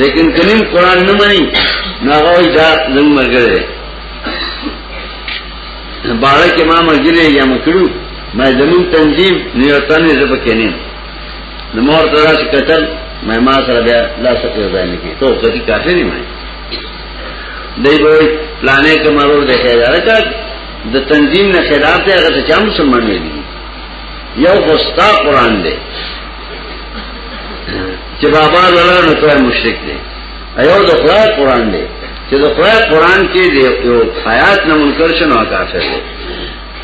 لیکن کلیم قران نه مني ناغوی دا زنګ مرګره بارک امام ارجلی یا مکړو ما زمون تنظیم نیوتن زب کینین نو مور ترا چې قتل ما ما سره بیا لا سکه ځای نه کی ته کدي کافر نه مې دی وای پلانې کمرو ده خیر راکړ د تنظیم نه خلاف دی هغه چې مسلمان دی یو خوستا قران دی چې بابا لاله نو ته مشرک دی ایو د خدای قران دی چې د خدای قران کې یو آیات نه منکر شنو کافر دی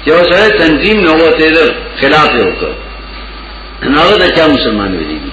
چې اوسه تنظیم نه وته خلاف یې وکړ نو دا چې مسلمان ویلي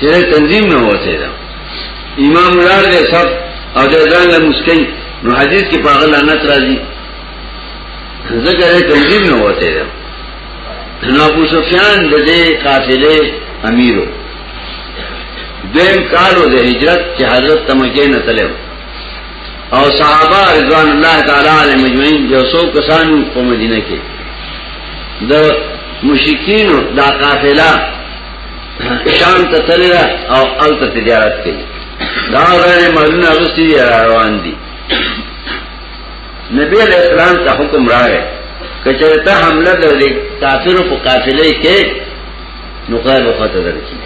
چیرې تنظیم نه وته دا امام لار دې سب او دې ځان له مسکین نو حدیث کې پاغه لعنت راځي ذکر تنظیم نه وته دا نو ابو سفیان د دې قافله امیرو دیم کالو د هجرت چې حضرت تمکه نه تلو او صحابه رضوان الله تعالی علیهم مجمعین یو څو کسان په مدینه کې د مشرکین دا قافله شام ته تلل او الته تجارت کوي دا غره مدینه غوستي روان دي نبی علیہ السلام ته حکم راغی کچرته حمله د کافر په قافله کې نو قائل وخت درکې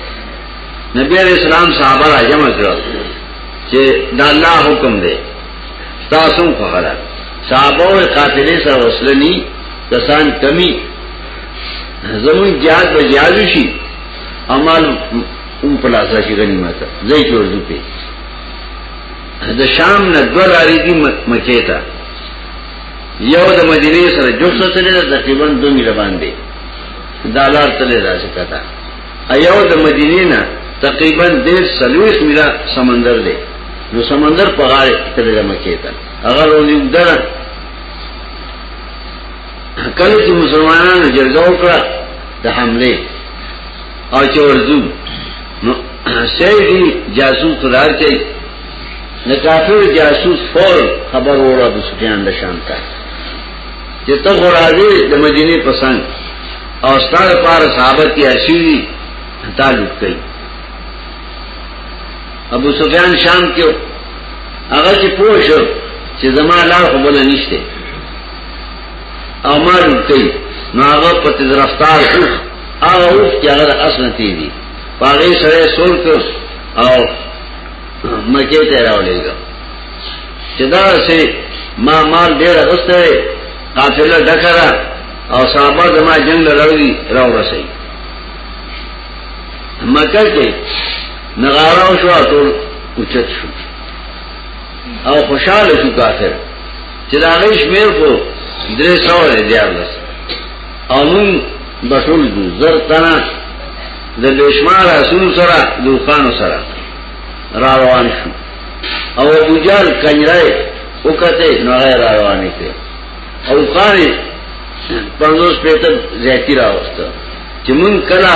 نبی علیہ السلام صحابه را جمع کړو چې دا الله حکم دی تاسو په خلا صحابه او قاتلې سره وسلني کسان کمی زمون جهاد به جهاد شي امال اون پلاسا شي غنیمت زې جوړ دي په د شام نه دوه لارې دي مکه ته یو د مدینه سره جوړ سره تقریبا 2 میله باندې دالار تلې راځي کته ایو د مدینې نه تقریبا د سلويخ میلا سمندر دی نو سمندر په غاړه کې د مکه ته هغه ولین در کله چې مسلمانانو جرګه وکړه د حمله او چې ورزو نو سیدی جاسوس قرار کې نه کافر جاسوس فور خبر وره د سفیان د شانته چې ته غراوی د مدینه پسند او ستار پار صحابت کی حسیوی تعلق کئی ابو سفیان شام کیو اگر چی پوشو چی زمان لا خبلا نشتے او ما لوگ کئی نو هغه په تیز رفتار شو هغه اوس چې هغه اسنه تیزی پاغه سره سور کو او مکه ته راولېګا چې دا سه ما مال ډېر غسته قافله ډکره او صحابه زما جنگ لړوي راو رسي مکه کې نغاره او شو ټول اوچت شو او خوشاله شو کافر چې دا غیش مېر کو درې سو لري دیار لس او مون بټول دو زر تنا د بشمار رسول سره دوخان سره را روان شو او ابو جال کنجره وکته نو را روانې کړ او قاری پنځوس پیته زیاتی راوسته چې مونږ کله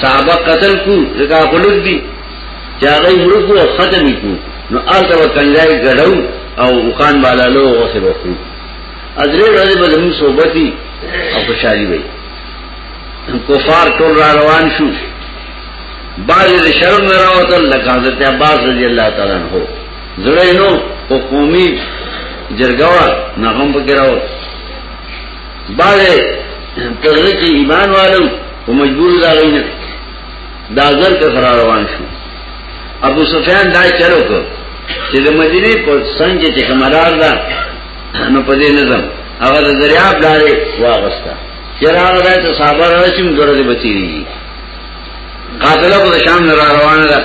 صحابه قتل کو لکه خلک دي چې هغه مرکو او ختم کو نو آلته وکنځای ګړو او وکان بالالو او سره وکړو اذرې ورځې به موږ صحبتي او خوشالي وي کفار ټول را روان شو بعض شرم نه راوتل لکه حضرت عباس رضی الله تعالی عنہ زړه نو او قومي جرګوا نغم وګراو باندې ترغه کې ایمان والو او مجبور دا غینه دا زر کې فرار روان شو ابو سفیان دا چلو کو چې د مدینه په څنګه چې کمرار دا نو په دې نظم هغه د دریاب لارې واغستا چراغ راځي ته صاحب راځي موږ ورته بچی قاتل په شام را روانه ده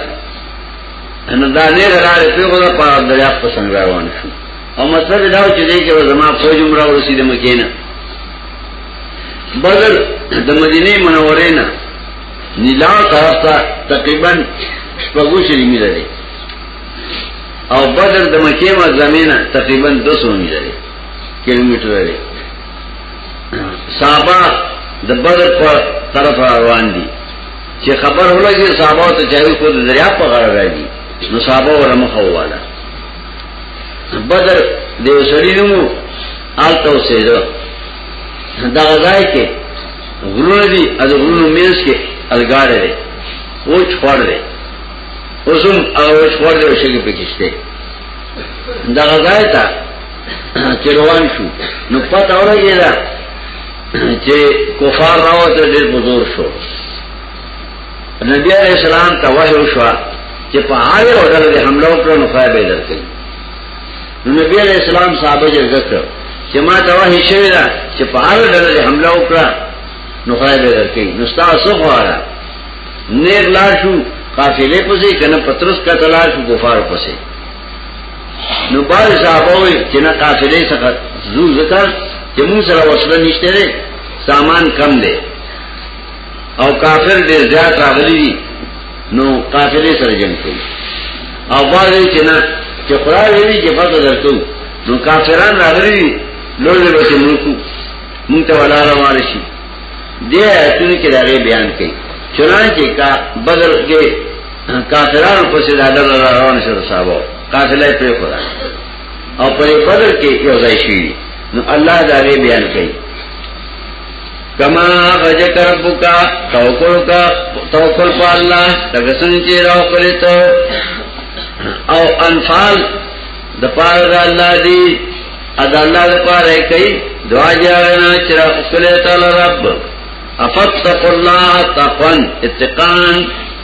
ان دا نه راغله په غوړه په دریا په څنګه روان شو او مطلب دا چې دې کې زما فوج عمره ورسې د مکینه بدر د مدینه منورې نه نیلا طرف ته تقریبا شپږو شری میله دی او بدر د مکه ما زمينه تقریبا 200 میله دی کیلومتر دی صحابه د بدر په طرف روان دي چې خبر ولګي صحابه ته چاوي کو د دریا په غاړه راځي نو صحابه ورمخه واله بدر د وسړینو آلته وسېده دا غځای کې غرونه دي د غرونو مینس کې الګاړه ده او چوړ ده اوسم او چوړ ده شي کې پکشته دا غځای ته چې روان شو نو پته ورګی دا چې کفار راوته ډېر بزرګ شو نبی عليه السلام ته وحي شو چې په هغه ورځ د حمله وکړو نو خای به درکې نو نبی عليه السلام صاحب یې ذکر چې ما ته وحي شوی دا چې په هغه ورځ د حمله وکړه نو خای به درکې نو تاسو غواړه نیر لار شو قافلې پسې کنه پترس کا تلاش کفار پسې نو بار صحابه وي چې نه قافلې څخه زو زکه چې موږ سره وسله نشته لري سامان کم دی او کافر ډېر زیات راغلي دي نو قافلې سره جنگ کوي او بار چې نه چې خدای ویلي چې فضل درکو نو کافران راغلي لوړ به چې موږ موږ ته ولا روان شي دې اتونی کې دا بیان کړي چنانچه کا بدل کې کافرانو پسې دا ډول روان شو صاحب قافله پرې خورا او په بدر کې یو ځای شي نو الله دا وی بیان کوي کما فجک ربک توکل کا توکل په الله تګسن چې راو کړی ته او انفال د پاره د الله دی ادا الله د پاره کوي دعا جانا چې راو کړی ته رب افتق الله تقوا اتقان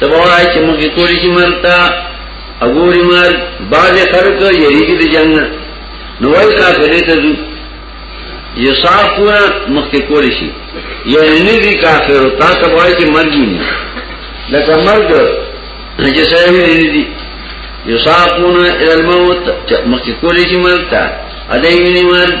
تبوای چې موږ کولی شي مرتا اګوري مر باز خلک یریږي د جنگ نو وای کافرې ته ځو یو صاحب پورا مخ کې کولی شي یعنی نه دي کافر او تاسو وای چې مرګ نه لکه مرګ چې سره نه دي یو صاحب پورا الموت مخ کې کولی شي مرتا ادای ویني مرګ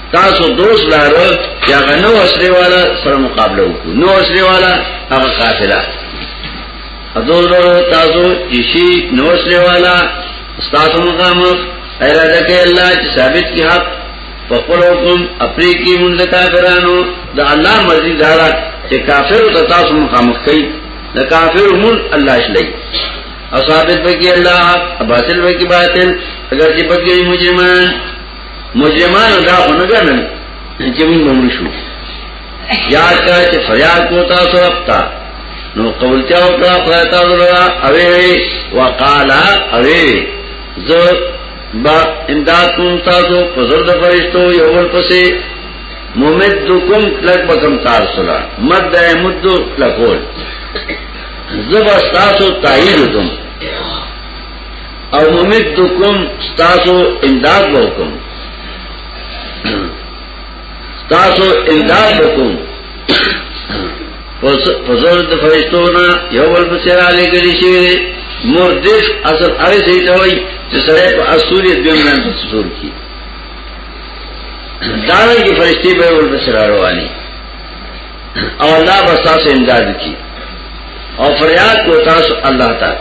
تاسو دوست لارو چې هغه نو اسره والا سره مقابله وکړو نو اسره والا هغه قافله حضور تاسو یشي نو اسره والا تاسو مقامخ اراده کوي الله چې ثابت کی حق فقلوکم اپری کی مونږ کافرانو دا الله مرضی دارا چې کافر ته تاسو مخامخ کوي دا کافر مون الله شلای او ثابت به کی الله باطل به کی باطل اگر چې پکې مجرمان مجرمانو دا خو نه ګڼل چې موږ مړ شو یا کا چې فریاد کو تاسو وختا نو قول چا او کا فریاد ورا اوی وقالا اوی ز با امداد کوم تاسو په زړه د فرشتو یو ور پسې ممدکم لک بکم تار سلا مد ہے مد لکول زبر تاسو تایید کوم او ممدکم ستاسو امداد وکم ستاسو امداد وکم فزور د فرشتونا یو ول بسیر علی گلی شی مردف اصل هغه څه ته وای چې سره په اسوریت به منان تصور کی داوی کی فرشتي به ول بسیر رواني او الله بساس امداد کی او فریاد کو تاسو الله تا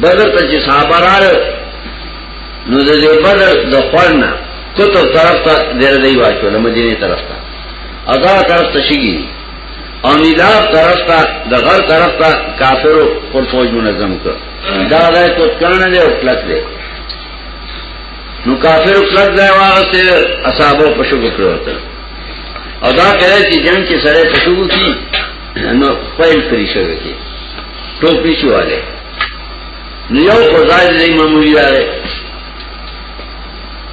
بدر ته چې صحابه راو نو د دې بدر د خورنا کوته طرف ته ډېر دی واچو د مدینه طرف ته ادا طرف ته شيږي او نیلاب طرف ته د غر طرف ته کافرو پر فوج منظم کړ دا راځي کو کانه له خپلک دی نو کافر خپلک ځای واسه اصحابو پښو کړو او دا کله چې جنگ کې سره تشوو کی نو خپل کری شو کی ټوپی شواله نو یو خدای دې معمولی راغی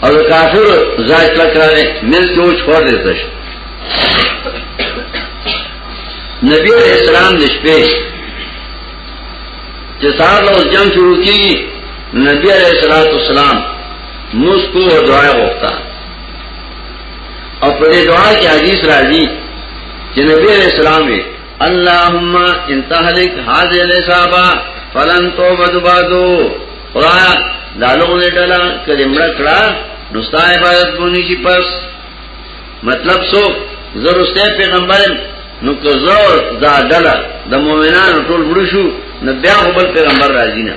او کافر ځای تک راغی مل ته اوچ خور دې تش نبی علیہ السلام نشپے چې سار له جنگ شروع کیږي نبی علیہ الصلوۃ والسلام مسکو او دعا وکړه او په دې دعا کې حدیث راځي چې نبی علیہ السلام وی اللهم انتهلك هذه الحسابا فلن توبد بعدو خدا دالو دې ډلا کله مړ کړه نو ستا عبادت بونی شي پس مطلب سو زروسته پیغمبر نو که زو دا ډلا د مؤمنانو ټول وړو شو نو بیا خپل پیغمبر راځي نه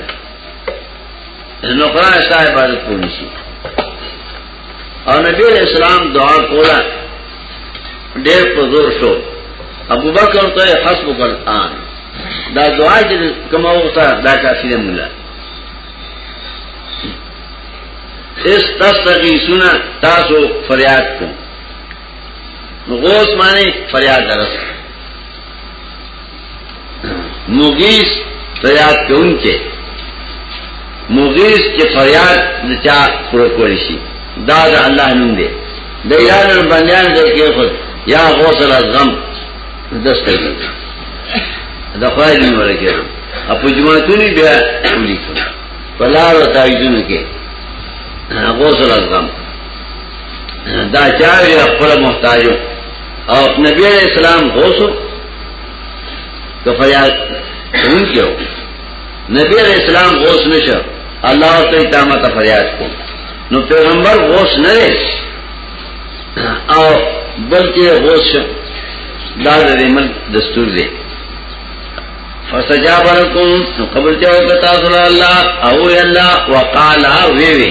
نو خدای ستا عبادت بونی شي او نبی علیہ السلام دعا کولا ډیر په زور شو ابو بکر ته حسبک الان دا دعا چې کوم وخت دا کافی دی مولا اس تستغی سنا تاسو فریاد کو غوث معنی فریاد درس مغیث فریاد کوونکې مغیث کې فریاد د چا پوره کولی شي دا د الله نوم دی د یاد بندیان دې کې خود یا غوث العظم دسته د خدای نوم ورکه اپو جمعتونی بیا کولی کوم پلار او تایجونو کې غوث العظم دا چا یې خپل محتاجو او نبی علیہ السلام غوثو تو فریاد ان کیو نبی علیہ السلام غوث نشو اللہ و تیتاما تا فریاد کو نو پیغمبر غوث نرے او بلکہ غوث شو دار ریمن دستور دے فسجاب لکم نو قبل چاہو کتا صلی اللہ او اللہ وقالا ویوی وی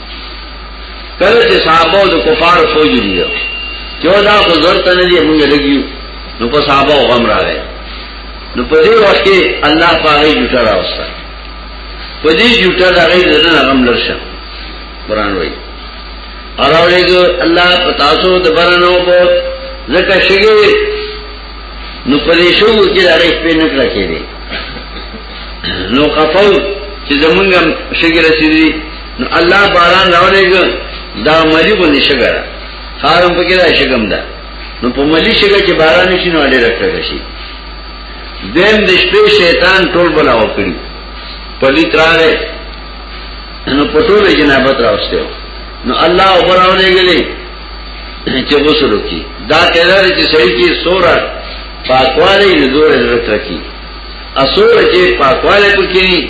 کله چې صحابه او د کفارو فوج لیدو چې دا خو ضرورت نه دی موږ لګیو نو په صحابه او غم راغی نو په دې وخت کې الله پاغه جوټه راوسته په دې جوټه راغی دنه غم لرشه قران وایي اراولېګو الله پتاسو د برنو په زکه شګي نو په دې شو کې راغی په نک راکې دي نو قفل چې زمونږ شګي رسیدي نو الله باران راولېږي دا ملي باندې شګره خارم پکې راځي شګم ده نو په ملي شګه کې باران نشي نو ډېر راکړي شي دیم د شپې شیطان ټول بلا وکړي پلی تراره نو پټول جنابت راوستیو نو الله اوپر راولېږي چې غسل وکړي دا کېدار چې صحیح کې سورہ پاکواله یې زور عزت رکھي اسور چې پاکواله پکې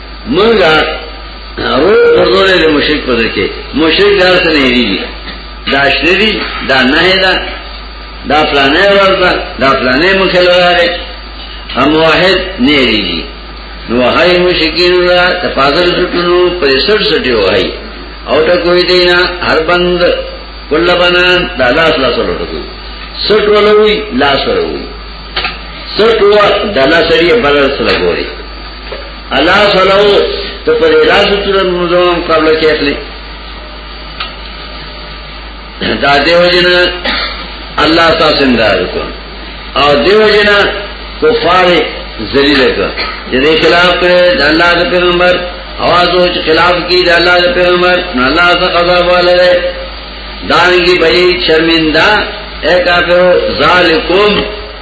منګا رو ګردولې د مشرک په دکې مشرک دار څه نه دی دا شری دا نه دا دا پلانې ورته دا پلانې مخه لاره هم واحد نه دی نو هاي مشکین را تفاضل سټونو پر سر سټي وای او ټا کوئی دینا هر بند کل بنان دا لاس لاس ولو ټا کوئی سټ ولوي لاس ولوي سټ وا دلا سړي بلر سره ګوري الله سلام ته په لاس تر موزوم قبل کې اخلي دا دیو جن الله تاسو انداز کو او دیو جن کفار ذلیل کو دې خلاف کړه د الله د پیغمبر اواز او خلاف کی د الله د پیغمبر نه الله ته قضا والے دانګي بلی شرمنده اے کافرو ذالکم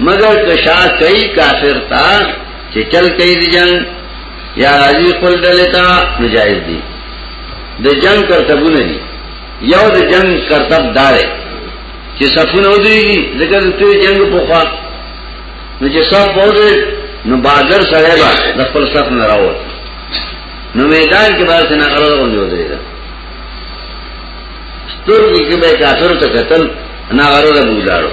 مگر کشا کئی کافر تا چه چل کئی دی جنگ یا راضی خل ڈلتا نجائز دی د جنگ کرتبو ندی یو د جنگ کرتب داره چه صفون او دی ذکر توی جنگ پخوا نو چه صف او دی نو بادر سره با دخل صف نراوت نو میدان کې باندې نه غرض غونډې ودرېده ستوري کې به کافر ته قتل نه غرض بولاړو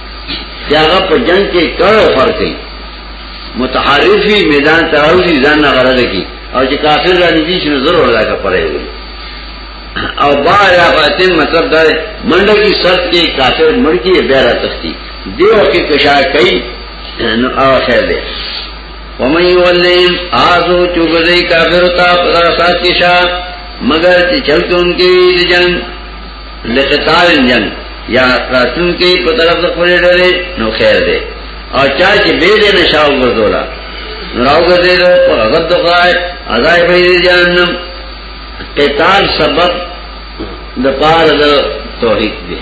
چې هغه په جنگ کې کړه او خر کوي متحرفي میدان ته راوځي ځان نه غره لګي او چې کافر را نږدې شي نو زر وردا کا پرې وي او با یا فاتن مطلب دا منډه کی سر کې کافر مړ کی بیره تختی دیو کې کشا کوي نو او خیر دی ومن یولین آزو چوبزی کافر تا پدر ساتیشا مگر چی چلتون کی جنگ لقتال جن یا راتون کی په طرف د خوري ډلې نو خیر دی او چا چې به دې نشاو ګرځولا نو راو ګرځیدو په غضب د خدای عذاب به دې جهنم قتال سبب د پار د توحید دی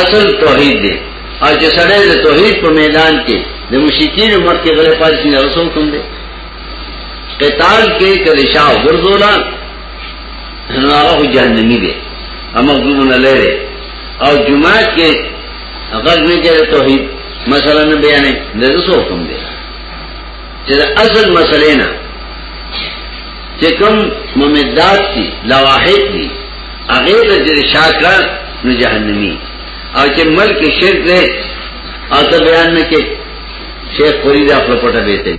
اصل توحید دی او چې سره د توحید په میدان کې د مشکین مخ کې غلې پاتې نه رسو کوم دی قتال کې کله شاو ګرځولا نو هغه خو جهنمی دی او مغضوبون علیه دی او جماعت کې غږ نه کوي توحید مسله نه بیانې د څه حکم دی چې اصل مسلې نه چې کوم ممدات دي لواحد دي هغه له دې شاکر نو جهنمی او چې ملک شرک دی او ته بیان نه کې شیخ فرید خپل پټه بیته